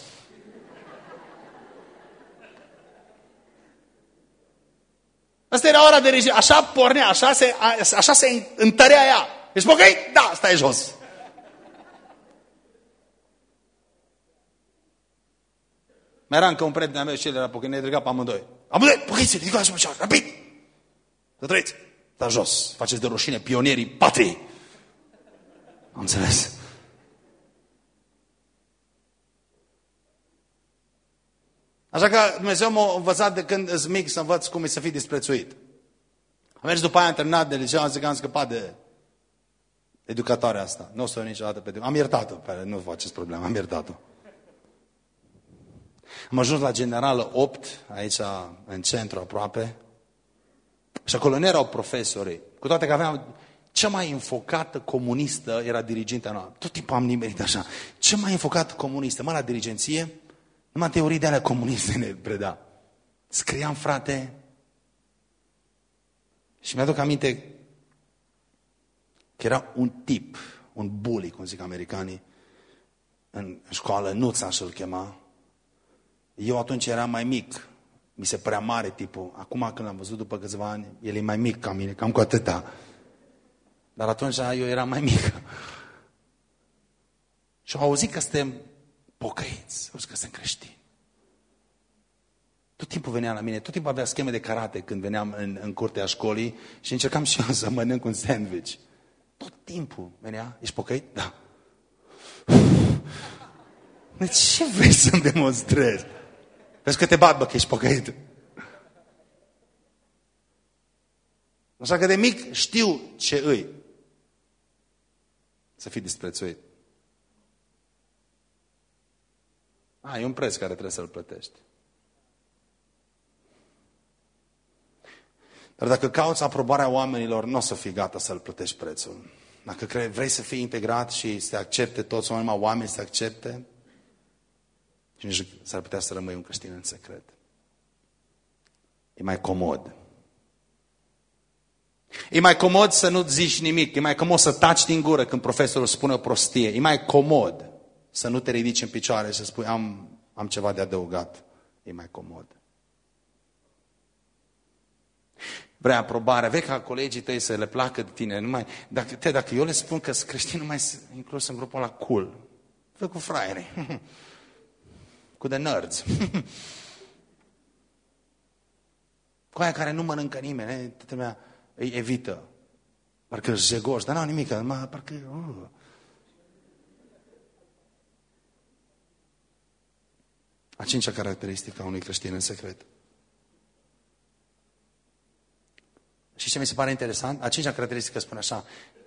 Asta era ora de regie. Așa pornea, așa se, așa se întărea ea. Ești pocăit? Da, stai jos. Mai era încă un prieten meu și el era pocăit, ne ridicat pe amândoi. Amândoi, pocăiți, ridicați mă rapid. Să trăiți. Dar jos, faceți de rușine pionierii patriei. Am înțeles. Așa că Dumnezeu m-a învățat de când îți mic să învăț cum e să fii disprețuit. Am mers după aia, am terminat de liceu, am zis că am scăpat de educatoarea asta. Nu o să o niciodată pe Am iertat-o, nu faceți problemă, am iertat-o. Am ajuns la Generală 8, aici în centru aproape. Și acolo nu erau profesori. Cu toate că aveam cea mai înfocată comunistă era diriginta noastră. Tot timpul am nimerit așa. Cea mai înfocată comunistă, mă la dirigenție, numai teorii de alea comuniste ne preda. Scriam, frate, și mi-aduc aminte că era un tip, un bully, cum zic americanii, în școală, Nuța și-l chema. Eu atunci eram mai mic, mi se părea mare tipul. Acum când l-am văzut după câțiva ani, el e mai mic ca mine, cam cu atâta. Dar atunci eu eram mai mic. Și au auzit că suntem pocăiți, au zis că suntem creștini. Tot timpul venea la mine, tot timpul avea scheme de karate când veneam în, în curtea școlii și încercam și eu să mănânc un sandwich. Tot timpul venea, ești pocăit? Da. De ce vrei să-mi demonstrezi? Vezi că te bat, bă, că ești pocăit. Așa că de mic știu ce îi. Să fii disprețuit. A, e un preț care trebuie să-l plătești. Dar dacă cauți aprobarea oamenilor, nu o să fii gata să-l plătești prețul. Dacă vrei să fii integrat și să te accepte toți oamenii, oameni să accepte, și nici s-ar putea să rămâi un creștin în secret. E mai comod. E mai comod să nu zici nimic, e mai comod să taci din gură când profesorul spune o prostie, e mai comod să nu te ridici în picioare și să spui am, am ceva de adăugat. E mai comod. vrea aprobare, vrei ca colegii tăi să le placă de tine. Numai, dacă, te, dacă eu le spun că sunt creștini, nu mai inclus în grupul la cool. Fă cu fraiere. cu de nerds. cu aia care nu mănâncă nimeni, toată lumea îi evită. Parcă își jegoși, dar n-au nimic, numai parcă... Uh. A cincea caracteristică a unui creștin în secret. Și ce mi se pare interesant? A cincea caracteristică spune așa.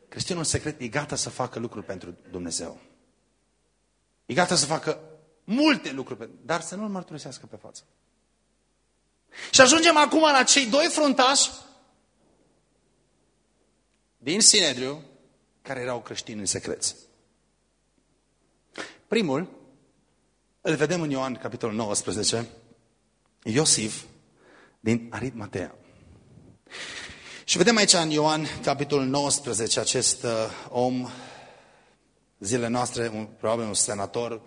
Creștinul în secret e gata să facă lucruri pentru Dumnezeu. E gata să facă multe lucruri, dar să nu-L mărturisească pe față. Și ajungem acum la cei doi fruntași din Sinedriu, care erau creștini în secret. Primul, îl vedem în Ioan, capitolul 19, Iosif din Aritmatea. Și vedem aici în Ioan, capitolul 19, acest uh, om, zilele noastre, un, probabil un senator,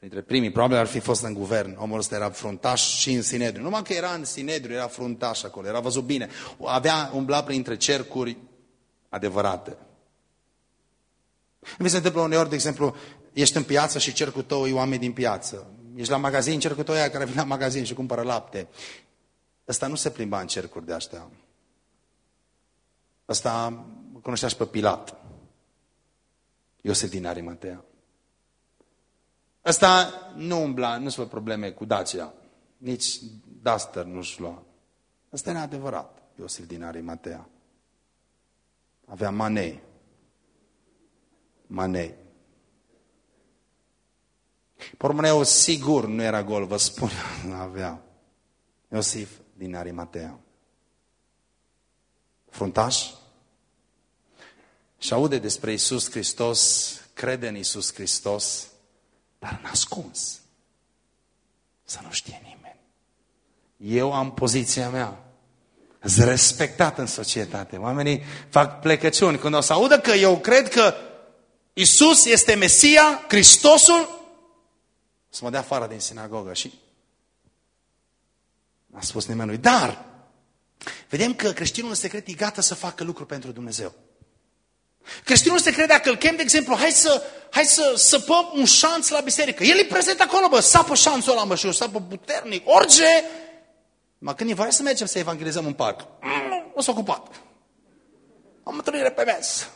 dintre primii, probabil ar fi fost în guvern. Omul ăsta era fruntaș și în Sinedriu. Numai că era în Sinedriu, era fruntaș acolo, era văzut bine. Avea umbla printre cercuri adevărate. Mi se întâmplă uneori, de exemplu, ești în piață și cercul tău e oameni din piață. Ești la magazin, cercul tău e care vine la magazin și cumpără lapte. Ăsta nu se plimba în cercuri de astea. Ăsta cunoștea și pe Pilat. Iosef din Arimatea. Ăsta nu umbla, nu se probleme cu Dacia. Nici Duster nu-și lua. Ăsta e adevărat, Iosef din Arimatea. Avea manei. Manei. Pormoneu sigur nu era gol, vă spun, nu avea. Iosif din Arimatea. Fruntaș. Și aude despre Isus Hristos, crede în Isus Hristos, dar nascuns. Să nu știe nimeni. Eu am poziția mea. Sunt respectat în societate. Oamenii fac plecăciuni. Când o să audă că eu cred că Isus este Mesia, Hristosul, să mă dea afară din sinagogă. Și a spus nimeni. Dar, vedem că creștinul în secret e gata să facă lucruri pentru Dumnezeu. Creștinul se crede că îl chem, de exemplu, hai să, hai să săpăm un șanț la biserică. El e prezent acolo, bă, sapă șanțul ăla, bă, și o sapă puternic, orice. Mă, când e voie să mergem să evangelizăm în parc, mm, o să ocupat. Am întâlnire pe mes.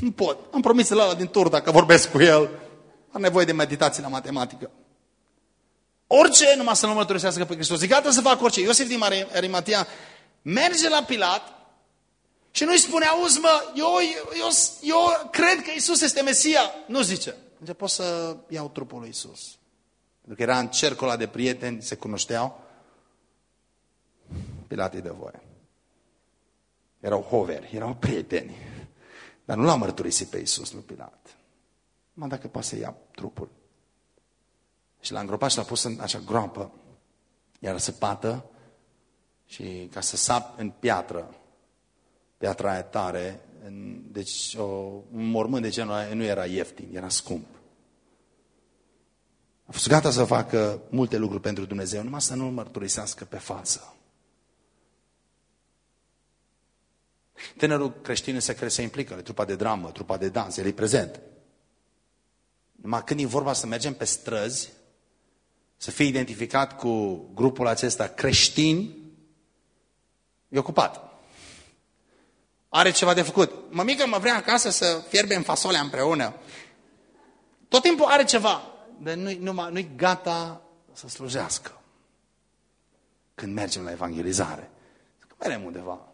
Nu pot. Am promis la ăla din tur dacă vorbesc cu el. Am nevoie de meditații la matematică. Orice, numai să nu mărturisească pe Hristos. E gata să fac orice. Iosif din Arimatia merge la Pilat și nu-i spune, auzi mă, eu, eu, eu cred că Isus este Mesia. Nu zice. Zice, pot să iau trupul lui Isus. Pentru că era în cercul ăla de prieteni, se cunoșteau. Pilat îi dă voie. Erau hoveri, erau prieteni. Dar nu l-a mărturisit pe Isus, nu Pilat. Mă, dacă poate să ia trupul. Și l-a îngropat și l-a pus în acea groapă. Iar săpată și ca să sap în piatră piatra aia tare, deci o, un mormânt de genul ăla nu era ieftin, era scump. A fost gata să facă multe lucruri pentru Dumnezeu, numai să nu-L mărturisească pe față. Tânărul creștin în secret se implică, în trupa de dramă, trupa de dans, el e prezent. Numai când e vorba să mergem pe străzi, să fie identificat cu grupul acesta creștin, e ocupat are ceva de făcut. Mămică mă vrea acasă să fierbem fasolea împreună. Tot timpul are ceva, dar nu-i, nu, nu gata să slujească. Când mergem la evangelizare. Că mergem undeva.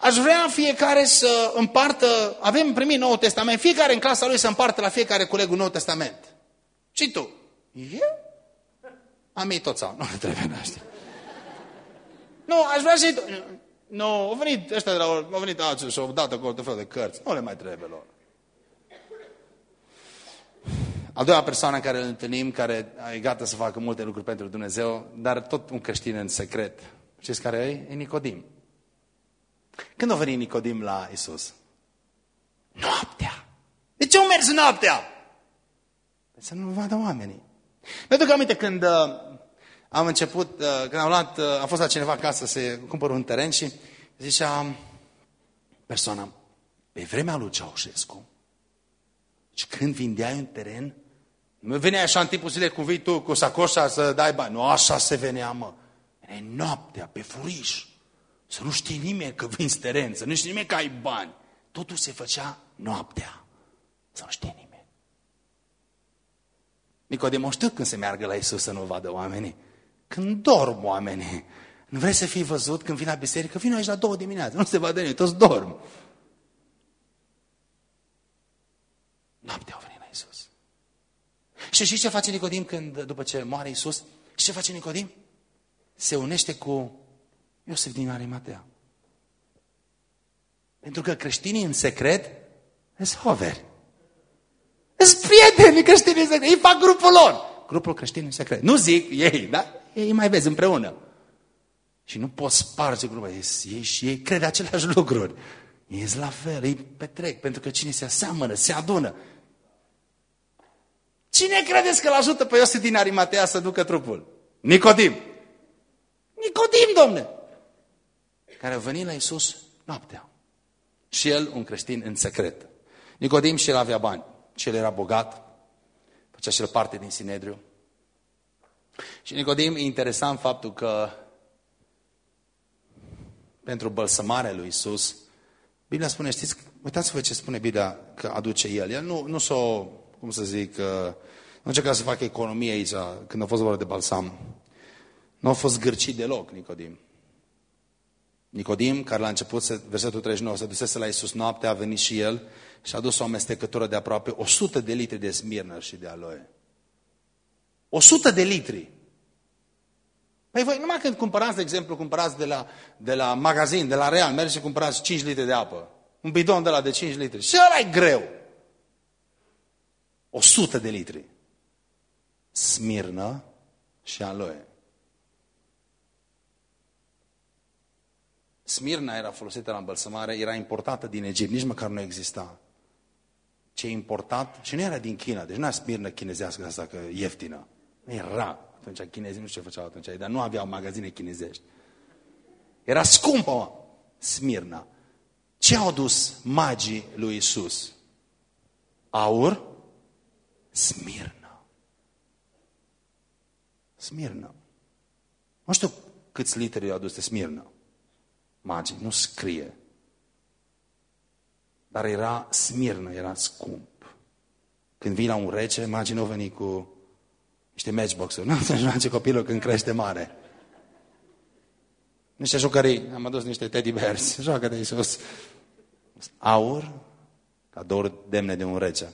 Aș vrea fiecare să împartă, avem primit Noul Testament, fiecare în clasa lui să împartă la fiecare coleg un Nou Testament. Și tu? Eu? Am ei toți au, nu trebuie naște. Nu, aș vrea și tu. Nu, au venit ăștia de la, au venit alții și au dat acolo tot felul de cărți. Nu le mai trebuie lor. A doua persoană care îl întâlnim, care e gata să facă multe lucruri pentru Dumnezeu, dar tot un creștin în secret. Știți care e? E Nicodim. Când a venit Nicodim la Isus? Noaptea. De ce au mers noaptea? Să nu vadă oamenii. Mi-aduc aminte când uh, am început, uh, când am luat, uh, a fost la cineva acasă să cumpăr un teren și zicea persoana, pe vremea lui Ceaușescu, și când vindeai un teren, nu venea așa în timpul zile cum vii tu cu sacoșa să dai bani. Nu așa se venea, mă. Venea noaptea, pe furiș. Să nu știe nimeni că vinzi teren, să nu știe nimeni că ai bani. Totul se făcea noaptea. Să nu știe nimeni. Nicodem știu când se meargă la Isus să nu vadă oamenii. Când dorm oamenii. Nu vrei să fii văzut când vii la biserică? Vin aici la două dimineața, nu se vadă nimeni, toți dorm. Noaptea au venit la Isus. Și știți ce face Nicodim când, după ce moare Isus? Și ce face Nicodim? Se unește cu Iosif din Arimatea. Pentru că creștinii în secret sunt hoveri. Sunt prieteni creștinii în secret. Ei fac grupul lor. Grupul creștin în secret. Nu zic ei, da? Ei mai vezi împreună. Și nu poți sparge grupul. Ei și ei cred aceleași lucruri. Ei sunt la fel, ei petrec. Pentru că cine se aseamănă, se adună. Cine credeți că îl ajută pe Iosif din Arimatea să ducă trupul? Nicodim. Nicodim, domne! Care a venit la Isus noaptea. Și el, un creștin în secret. Nicodim și el avea bani. Și el era bogat. Făcea și el parte din Sinedriu. Și Nicodim e interesant faptul că pentru bălsămarea lui Isus, Biblia spune, știți, uitați-vă ce spune Biblia că aduce el. El nu, nu s-o, cum să zic, nu încerca să facă economie aici când a fost vorba de balsam. Nu a fost gârcit deloc, Nicodim. Nicodim, care la început, versetul 39, se dusese la Iisus noaptea, a venit și el și a adus o amestecătură de aproape 100 de litri de smirnă și de aloe. 100 de litri. Păi voi, numai când cumpărați, de exemplu, cumpărați de la, de la magazin, de la Real, mergeți și cumpărați 5 litri de apă. Un bidon de la de 5 litri. Și ăla e greu. 100 de litri. Smirnă și aloe. Smirna era folosită la îmbălsămare, era importată din Egipt, nici măcar nu exista. Ce e importat, și nu era din China, deci nu era smirnă chinezească asta, că ieftină. Era. Atunci chinezii nu știu ce făceau atunci, dar nu aveau magazine chinezești. Era scumpă, mă, Smirna. Ce au dus magii lui Isus? Aur? Smirna. Smirna. Nu știu câți litri au adus de Smirna. Magii, nu scrie. Dar era Smirna, era scump. Când vii la un rece, magii nu veni cu niște matchbox-uri. Nu să joace copilul când crește mare. Niște jucării. Am adus niște teddy bears. Joacă de Iisus. Aur, cadouri demne de un rege.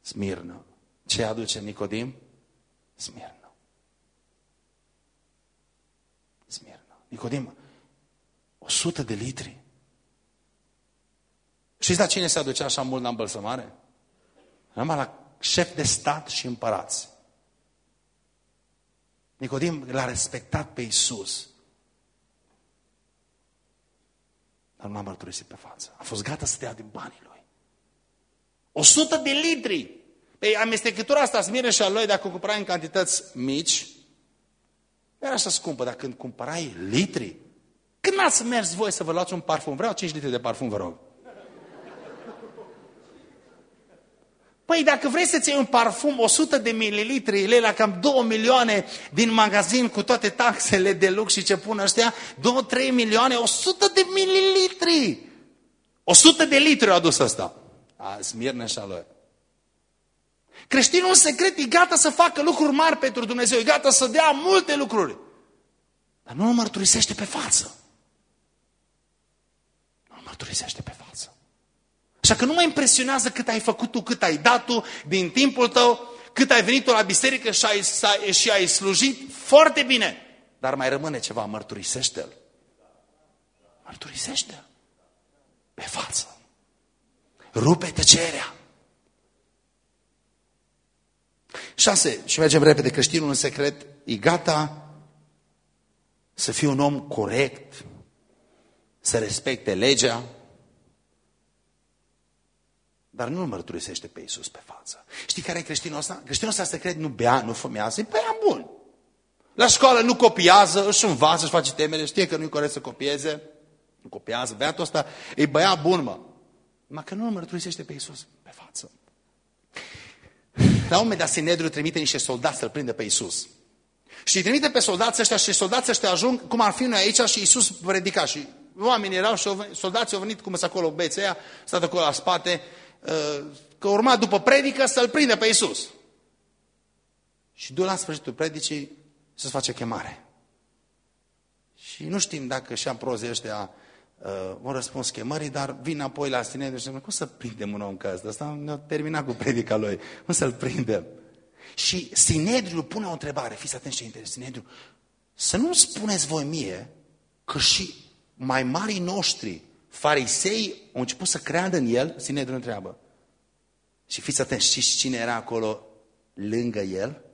Smirnă. Ce aduce Nicodim? Smirnă. Smirnă. Nicodim, 100 de litri. Știți la cine se aducea așa mult la îmbălsămare? Numai la șef de stat și împărați. Nicodim l-a respectat pe Isus. Dar nu m-a mărturisit pe față. A fost gata să dea din banii lui. O sută de litri. Păi amestecătura asta, smire și aloe, dacă o cumpărai în cantități mici, era așa scumpă, dar când cumpărai litri, când ați mers voi să vă luați un parfum? Vreau 5 litri de parfum, vă rog. Păi dacă vrei să-ți iei un parfum 100 de mililitri, le la cam 2 milioane din magazin cu toate taxele de lux și ce pun ăștia, 2-3 milioane, 100 de mililitri. 100 de litri au adus ăsta. A, smirnă și aloe. Creștinul în secret e gata să facă lucruri mari pentru Dumnezeu, e gata să dea multe lucruri. Dar nu o mărturisește pe față. Nu o mărturisește pe față. Așa că nu mă impresionează cât ai făcut tu, cât ai dat tu din timpul tău, cât ai venit tu la biserică și ai, și ai slujit foarte bine. Dar mai rămâne ceva, mărturisește-l. Mărturisește-l. Pe față. Rupe tăcerea. Șase, și mergem repede, creștinul în secret e gata să fie un om corect, să respecte legea, dar nu-L mărturisește pe Iisus pe față. Știi care e creștinul ăsta? Creștinul ăsta secret nu bea, nu fumează, e băiat bun. La școală nu copiază, își învață, își face temele, știe că nu-i corect să copieze, nu copiază. Băiatul ăsta e băiat bun, mă. Numai că nu-L mărturisește pe Iisus pe față. La un moment dat, Sinedriu trimite niște soldați să-L prindă pe Iisus. Și îi trimite pe soldații ăștia și soldații ăștia ajung, cum ar fi noi aici, și Iisus predica. Și oamenii erau și soldații au venit, cum să acolo bețe aia, stat acolo la spate, uh, că urma după predică să-L prindă pe Iisus. Și du la sfârșitul predicii să-ți face chemare. Și nu știm dacă și prozii ăștia uh, au răspuns chemării, dar vin apoi la Sinedriu și zic, cum să prindem un om ca ăsta? Asta ne-a terminat cu predica lui. Cum să-l prindem? Și Sinedriu pune o întrebare, fiți atenți ce interes, Sinedriu, să nu spuneți voi mie că și mai marii noștri, farisei, au început să creadă în el, Sinedriu întreabă. Și fiți atenți, știți cine era acolo lângă el?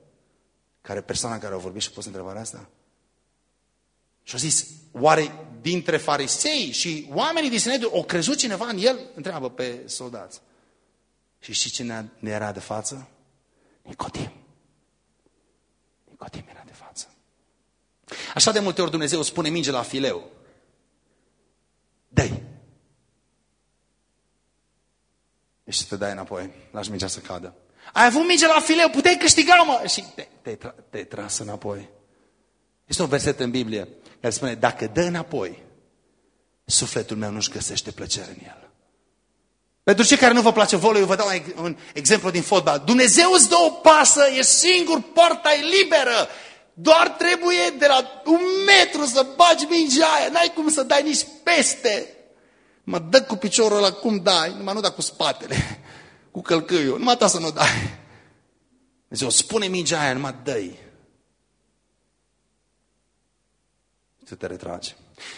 Care persoana care a vorbit și a pus întrebarea asta? Și a zis, oare dintre farisei și oamenii din Sinedriu o crezut cineva în el? Întreabă pe soldați. Și știți cine era de față? Nicodim. Nicodim era de față. Așa de multe ori Dumnezeu spune minge la fileu. Dă-i. Și să te dai înapoi. Lași mingea să cadă. Ai avut minge la fileu, puteai câștiga, mă! Și te-ai te, te tras înapoi. Este un verset în Biblie care spune, dacă dă înapoi, sufletul meu nu-și găsește plăcere în el. Pentru cei care nu vă place volei, eu vă dau un exemplu din fotbal. Dumnezeu îți dă o pasă, e singur, poarta e liberă. Doar trebuie de la un metru să bagi mingea aia. N-ai cum să dai nici peste. Mă dă cu piciorul ăla, cum dai? Numai nu da cu spatele, cu călcâiul. Numai ta să nu dai. Dumnezeu spune mingea aia, numai dă-i. Să te retragi.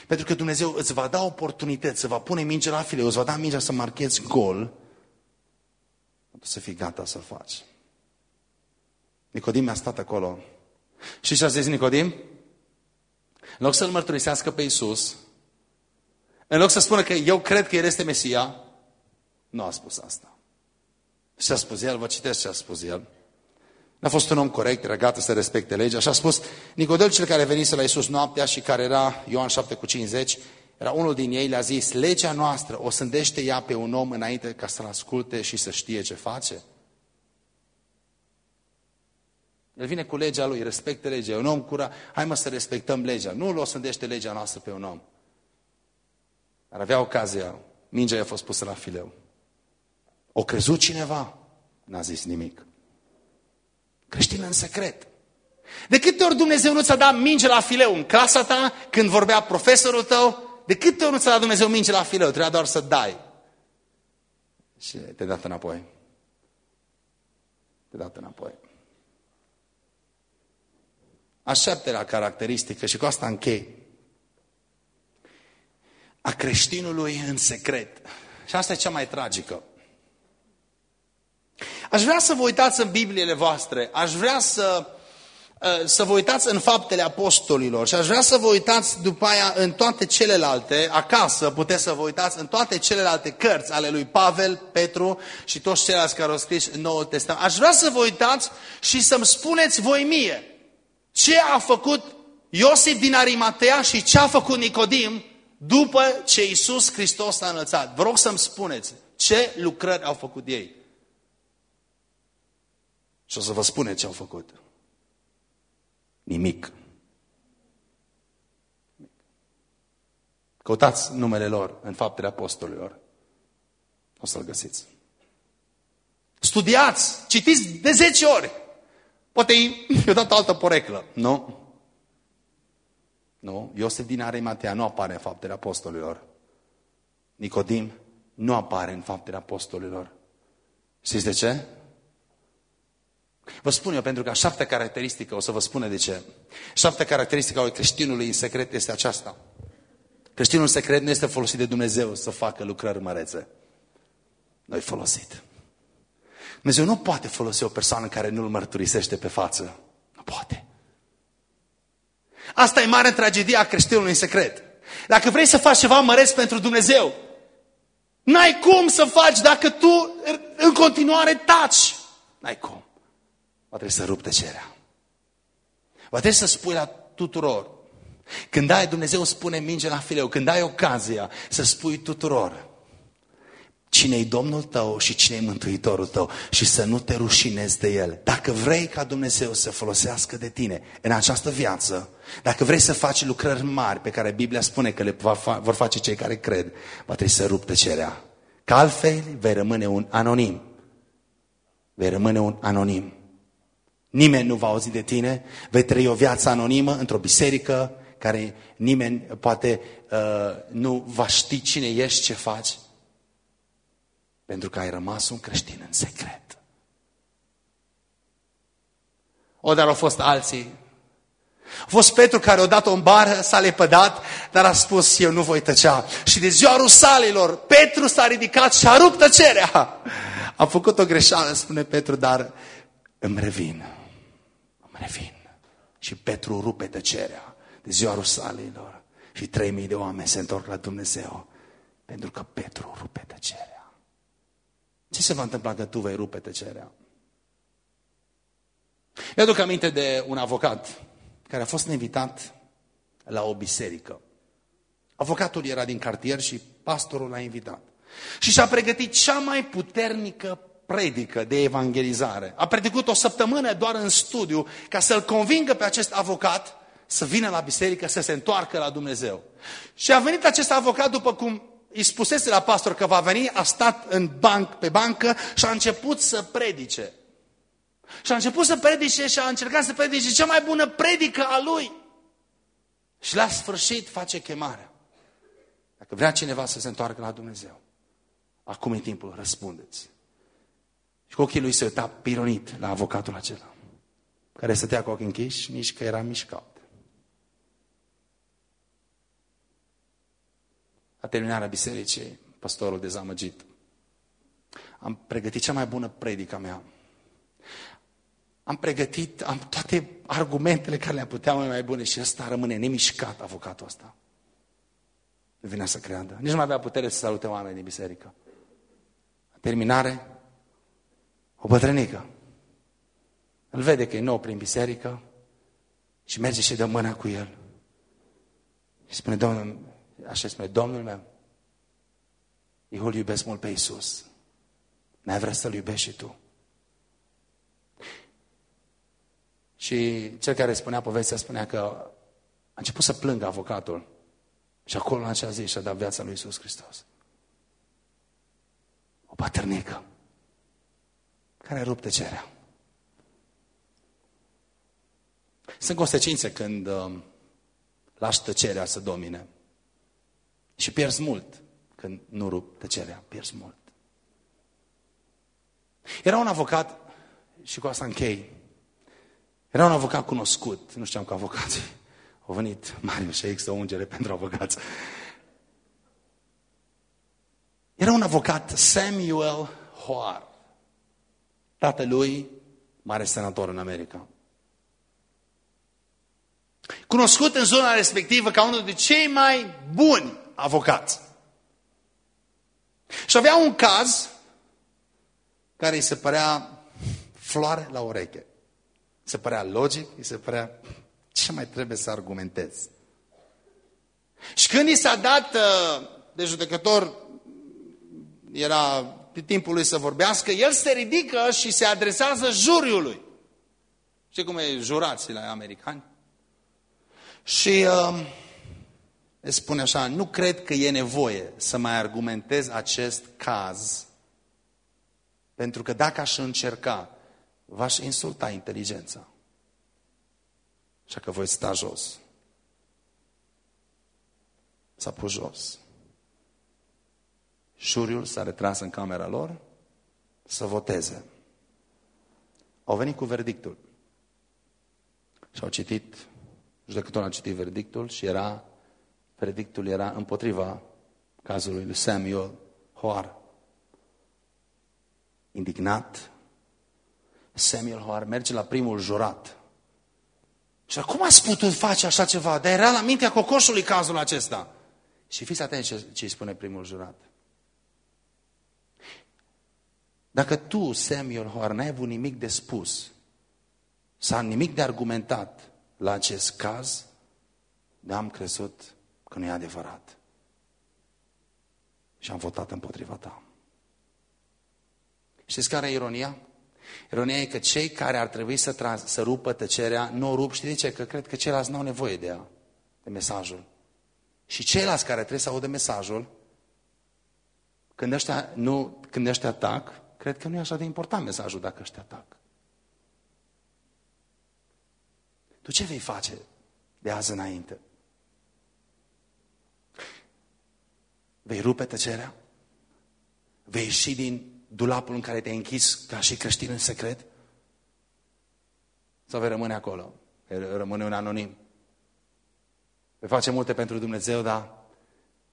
Pentru că Dumnezeu îți va da oportunități, să va pune minge la file, îți va da mingea să marchezi gol, să fii gata să-l faci. Nicodim a stat acolo. Și ce a zis Nicodim? În loc să-L mărturisească pe Iisus, în loc să spună că eu cred că El este Mesia, nu a spus asta. Și a spus El, vă citesc ce a spus El. N-a fost un om corect, era gata să respecte legea. Și a spus, Nicodel, cel care venise la Iisus noaptea și care era Ioan 7 cu 50, era unul din ei, le-a zis, legea noastră o sândește ea pe un om înainte ca să-l asculte și să știe ce face? El vine cu legea lui, respectă legea. Un om cura, hai mă să respectăm legea. Nu o sândește legea noastră pe un om. Ar avea ocazia, mingea i-a fost pusă la fileu. O crezut cineva? N-a zis nimic. Creștin în secret. De câte ori Dumnezeu nu ți-a dat minge la fileu în clasa ta, când vorbea profesorul tău, de câte ori nu ți-a dat Dumnezeu minge la fileu, trebuia doar să dai. Și te-ai dat înapoi. Te-ai dat înapoi. A șaptelea caracteristică, și cu asta închei, a creștinului în secret. Și asta e cea mai tragică. Aș vrea să vă uitați în Bibliile voastre, aș vrea să, ă, să vă uitați în faptele apostolilor și aș vrea să vă uitați după aia în toate celelalte, acasă puteți să vă uitați în toate celelalte cărți ale lui Pavel, Petru și toți ceilalți care au scris în Noul Testament. Aș vrea să vă uitați și să-mi spuneți voi mie ce a făcut Iosif din Arimatea și ce a făcut Nicodim după ce Iisus Hristos a înălțat. Vă rog să-mi spuneți ce lucrări au făcut ei. Și o să vă spune ce au făcut. Nimic. Căutați numele lor în faptele apostolilor. O să-l găsiți. Studiați, citiți de 10 ori. Poate i-a dat altă poreclă. Nu. Nu. Iosef din Arimatea nu apare în faptele apostolilor. Nicodim nu apare în faptele apostolilor. Știți de ce? Vă spun eu pentru că a șaptea caracteristică, o să vă spune de ce. Șaptea caracteristică a creștinului în secret este aceasta. Creștinul în secret nu este folosit de Dumnezeu să facă lucrări mărețe. Nu-i folosit. Dumnezeu nu poate folosi o persoană care nu-L mărturisește pe față. Nu poate. Asta e mare tragedia a creștinului în secret. Dacă vrei să faci ceva măreț pentru Dumnezeu, N-ai cum să faci dacă tu în continuare taci. N-ai cum. Va trebui să rup tăcerea. Va trebui să spui la tuturor. Când ai, Dumnezeu spune minge la fileu, când ai ocazia să spui tuturor cine e Domnul tău și cine e Mântuitorul tău și să nu te rușinezi de El. Dacă vrei ca Dumnezeu să folosească de tine în această viață, dacă vrei să faci lucrări mari pe care Biblia spune că le vor face cei care cred, va trebui să rup tăcerea. Că altfel vei rămâne un anonim. Vei rămâne un anonim. Nimeni nu va auzi de tine, vei trăi o viață anonimă într-o biserică care nimeni poate uh, nu va ști cine ești, ce faci. Pentru că ai rămas un creștin în secret. O, dar au fost alții. A fost Petru care odată în bară s-a lepădat, dar a spus, eu nu voi tăcea. Și de ziua rusalilor, Petru s-a ridicat și a rupt tăcerea. Am făcut o greșeală, spune Petru, dar îmi revin. Îmi revin. Și Petru rupe tăcerea de ziua rusalilor. Și trei mii de oameni se întorc la Dumnezeu. Pentru că Petru rupe tăcerea. Ce se va întâmpla că tu vei rupe tăcerea? Eu aduc aminte de un avocat care a fost invitat la o biserică. Avocatul era din cartier și pastorul l-a invitat. Și și-a pregătit cea mai puternică predică de evangelizare. A predicat o săptămână doar în studiu ca să-l convingă pe acest avocat să vină la biserică, să se întoarcă la Dumnezeu. Și a venit acest avocat după cum îi spusese la pastor că va veni, a stat în banc, pe bancă și a început să predice. Și a început să predice și a încercat să predice cea mai bună predică a lui. Și la sfârșit face chemarea. Dacă vrea cineva să se întoarcă la Dumnezeu, acum e timpul, răspundeți. Și cu ochii lui se uita pironit la avocatul acela, care stătea cu ochii închiși, nici că era mișcat. La terminarea bisericii, pastorul dezamăgit. Am pregătit cea mai bună predică mea. Am pregătit, am toate argumentele care le-am putea mai, mai bune și ăsta rămâne nemișcat, avocatul ăsta. Nu venea să creadă. Nici nu mai avea putere să salute oameni din biserică. La terminare, o bătrânică. Îl vede că e nou prin biserică și merge și dă mâna cu el. Și spune, Domnul, așa spune, Domnul meu, eu îl iubesc mult pe Iisus. N-ai vrea să-L iubești și tu. Și cel care spunea povestea spunea că a început să plângă avocatul. Și acolo în acea zi și-a dat viața lui Iisus Hristos. O paternică care rupte cerea. Sunt consecințe când uh, lași tăcerea să domine. Și pierzi mult când nu rup tăcerea, pierzi mult. Era un avocat, și cu asta închei, era un avocat cunoscut, nu știam că avocații au venit Mariu și există o ungere pentru avocați. Era un avocat, Samuel Hoar. Tatălui, mare senator în America. Cunoscut în zona respectivă ca unul dintre cei mai buni avocați. Și avea un caz care îi se părea floare la ureche. Se părea logic, îi se părea ce mai trebuie să argumentez. Și când i s-a dat uh, de judecător, era pe timpul lui să vorbească, el se ridică și se adresează juriului. Știi cum e jurații la americani? Și uh, spune așa, nu cred că e nevoie să mai argumentez acest caz, pentru că dacă aș încerca, v-aș insulta inteligența. Așa că voi sta jos. S-a pus jos. Juriul s-a retras în camera lor să voteze. Au venit cu verdictul. Și au citit, judecătorul a citit verdictul și era, verdictul era împotriva cazului lui Samuel Hoar. Indignat, Samuel Hoar merge la primul jurat. Și cum ați putut face așa ceva? Dar era la mintea cocoșului cazul acesta. Și fiți atenți ce, ce îi spune primul jurat. Dacă tu, Samuel Hoar, n-ai avut nimic de spus sau nimic de argumentat la acest caz, am crezut că nu e adevărat. Și am votat împotriva ta. Știți care e ironia? Ironia e că cei care ar trebui să, trans, să rupă tăcerea, nu o rup, știi de ce? Că cred că ceilalți nu au nevoie de ea, de mesajul. Și ceilalți care trebuie să audă mesajul, când ăștia, nu, când ăștia atac, cred că nu e așa de important mesajul dacă ăștia atac. Tu ce vei face de azi înainte? Vei rupe tăcerea? Vei ieși din dulapul în care te-ai închis ca și creștin în secret? Sau vei rămâne acolo? Vei rămâne un anonim? Vei face multe pentru Dumnezeu, dar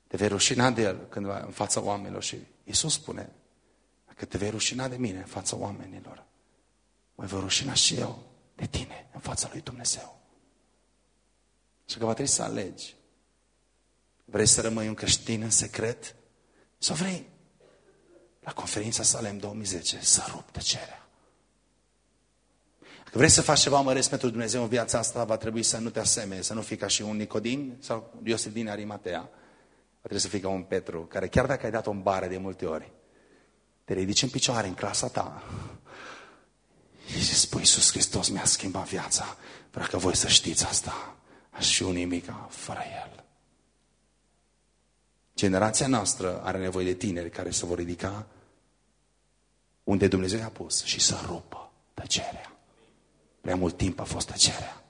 te vei rușina de El când în fața oamenilor. Și Iisus spune, dacă te vei rușina de mine în fața oamenilor, mă voi rușina și eu de tine în fața lui Dumnezeu. Și că va trebui să alegi. Vrei să rămâi un creștin în secret? Sau vrei la conferința Salem 2010 să rup tăcerea? Dacă vrei să faci ceva măresc pentru Dumnezeu în viața asta, va trebui să nu te asemeni, să nu fii ca și un Nicodin sau Iosif din Arimatea. Va trebui să fii ca un Petru, care chiar dacă ai dat o bară de multe ori, te ridici în picioare în clasa ta și spui, Iisus Hristos mi-a schimbat viața. Vreau că voi să știți asta. Aș fi un nimic fără El. Generația noastră are nevoie de tineri care să vor ridica unde Dumnezeu i-a pus și să rupă tăcerea. Prea mult timp a fost tăcerea.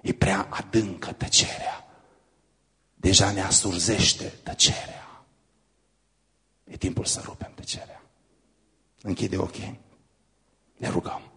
E prea adâncă tăcerea. Deja ne asurzește tăcerea. E timpul să rupem tăcerea. Închide ochii. Ne rugăm.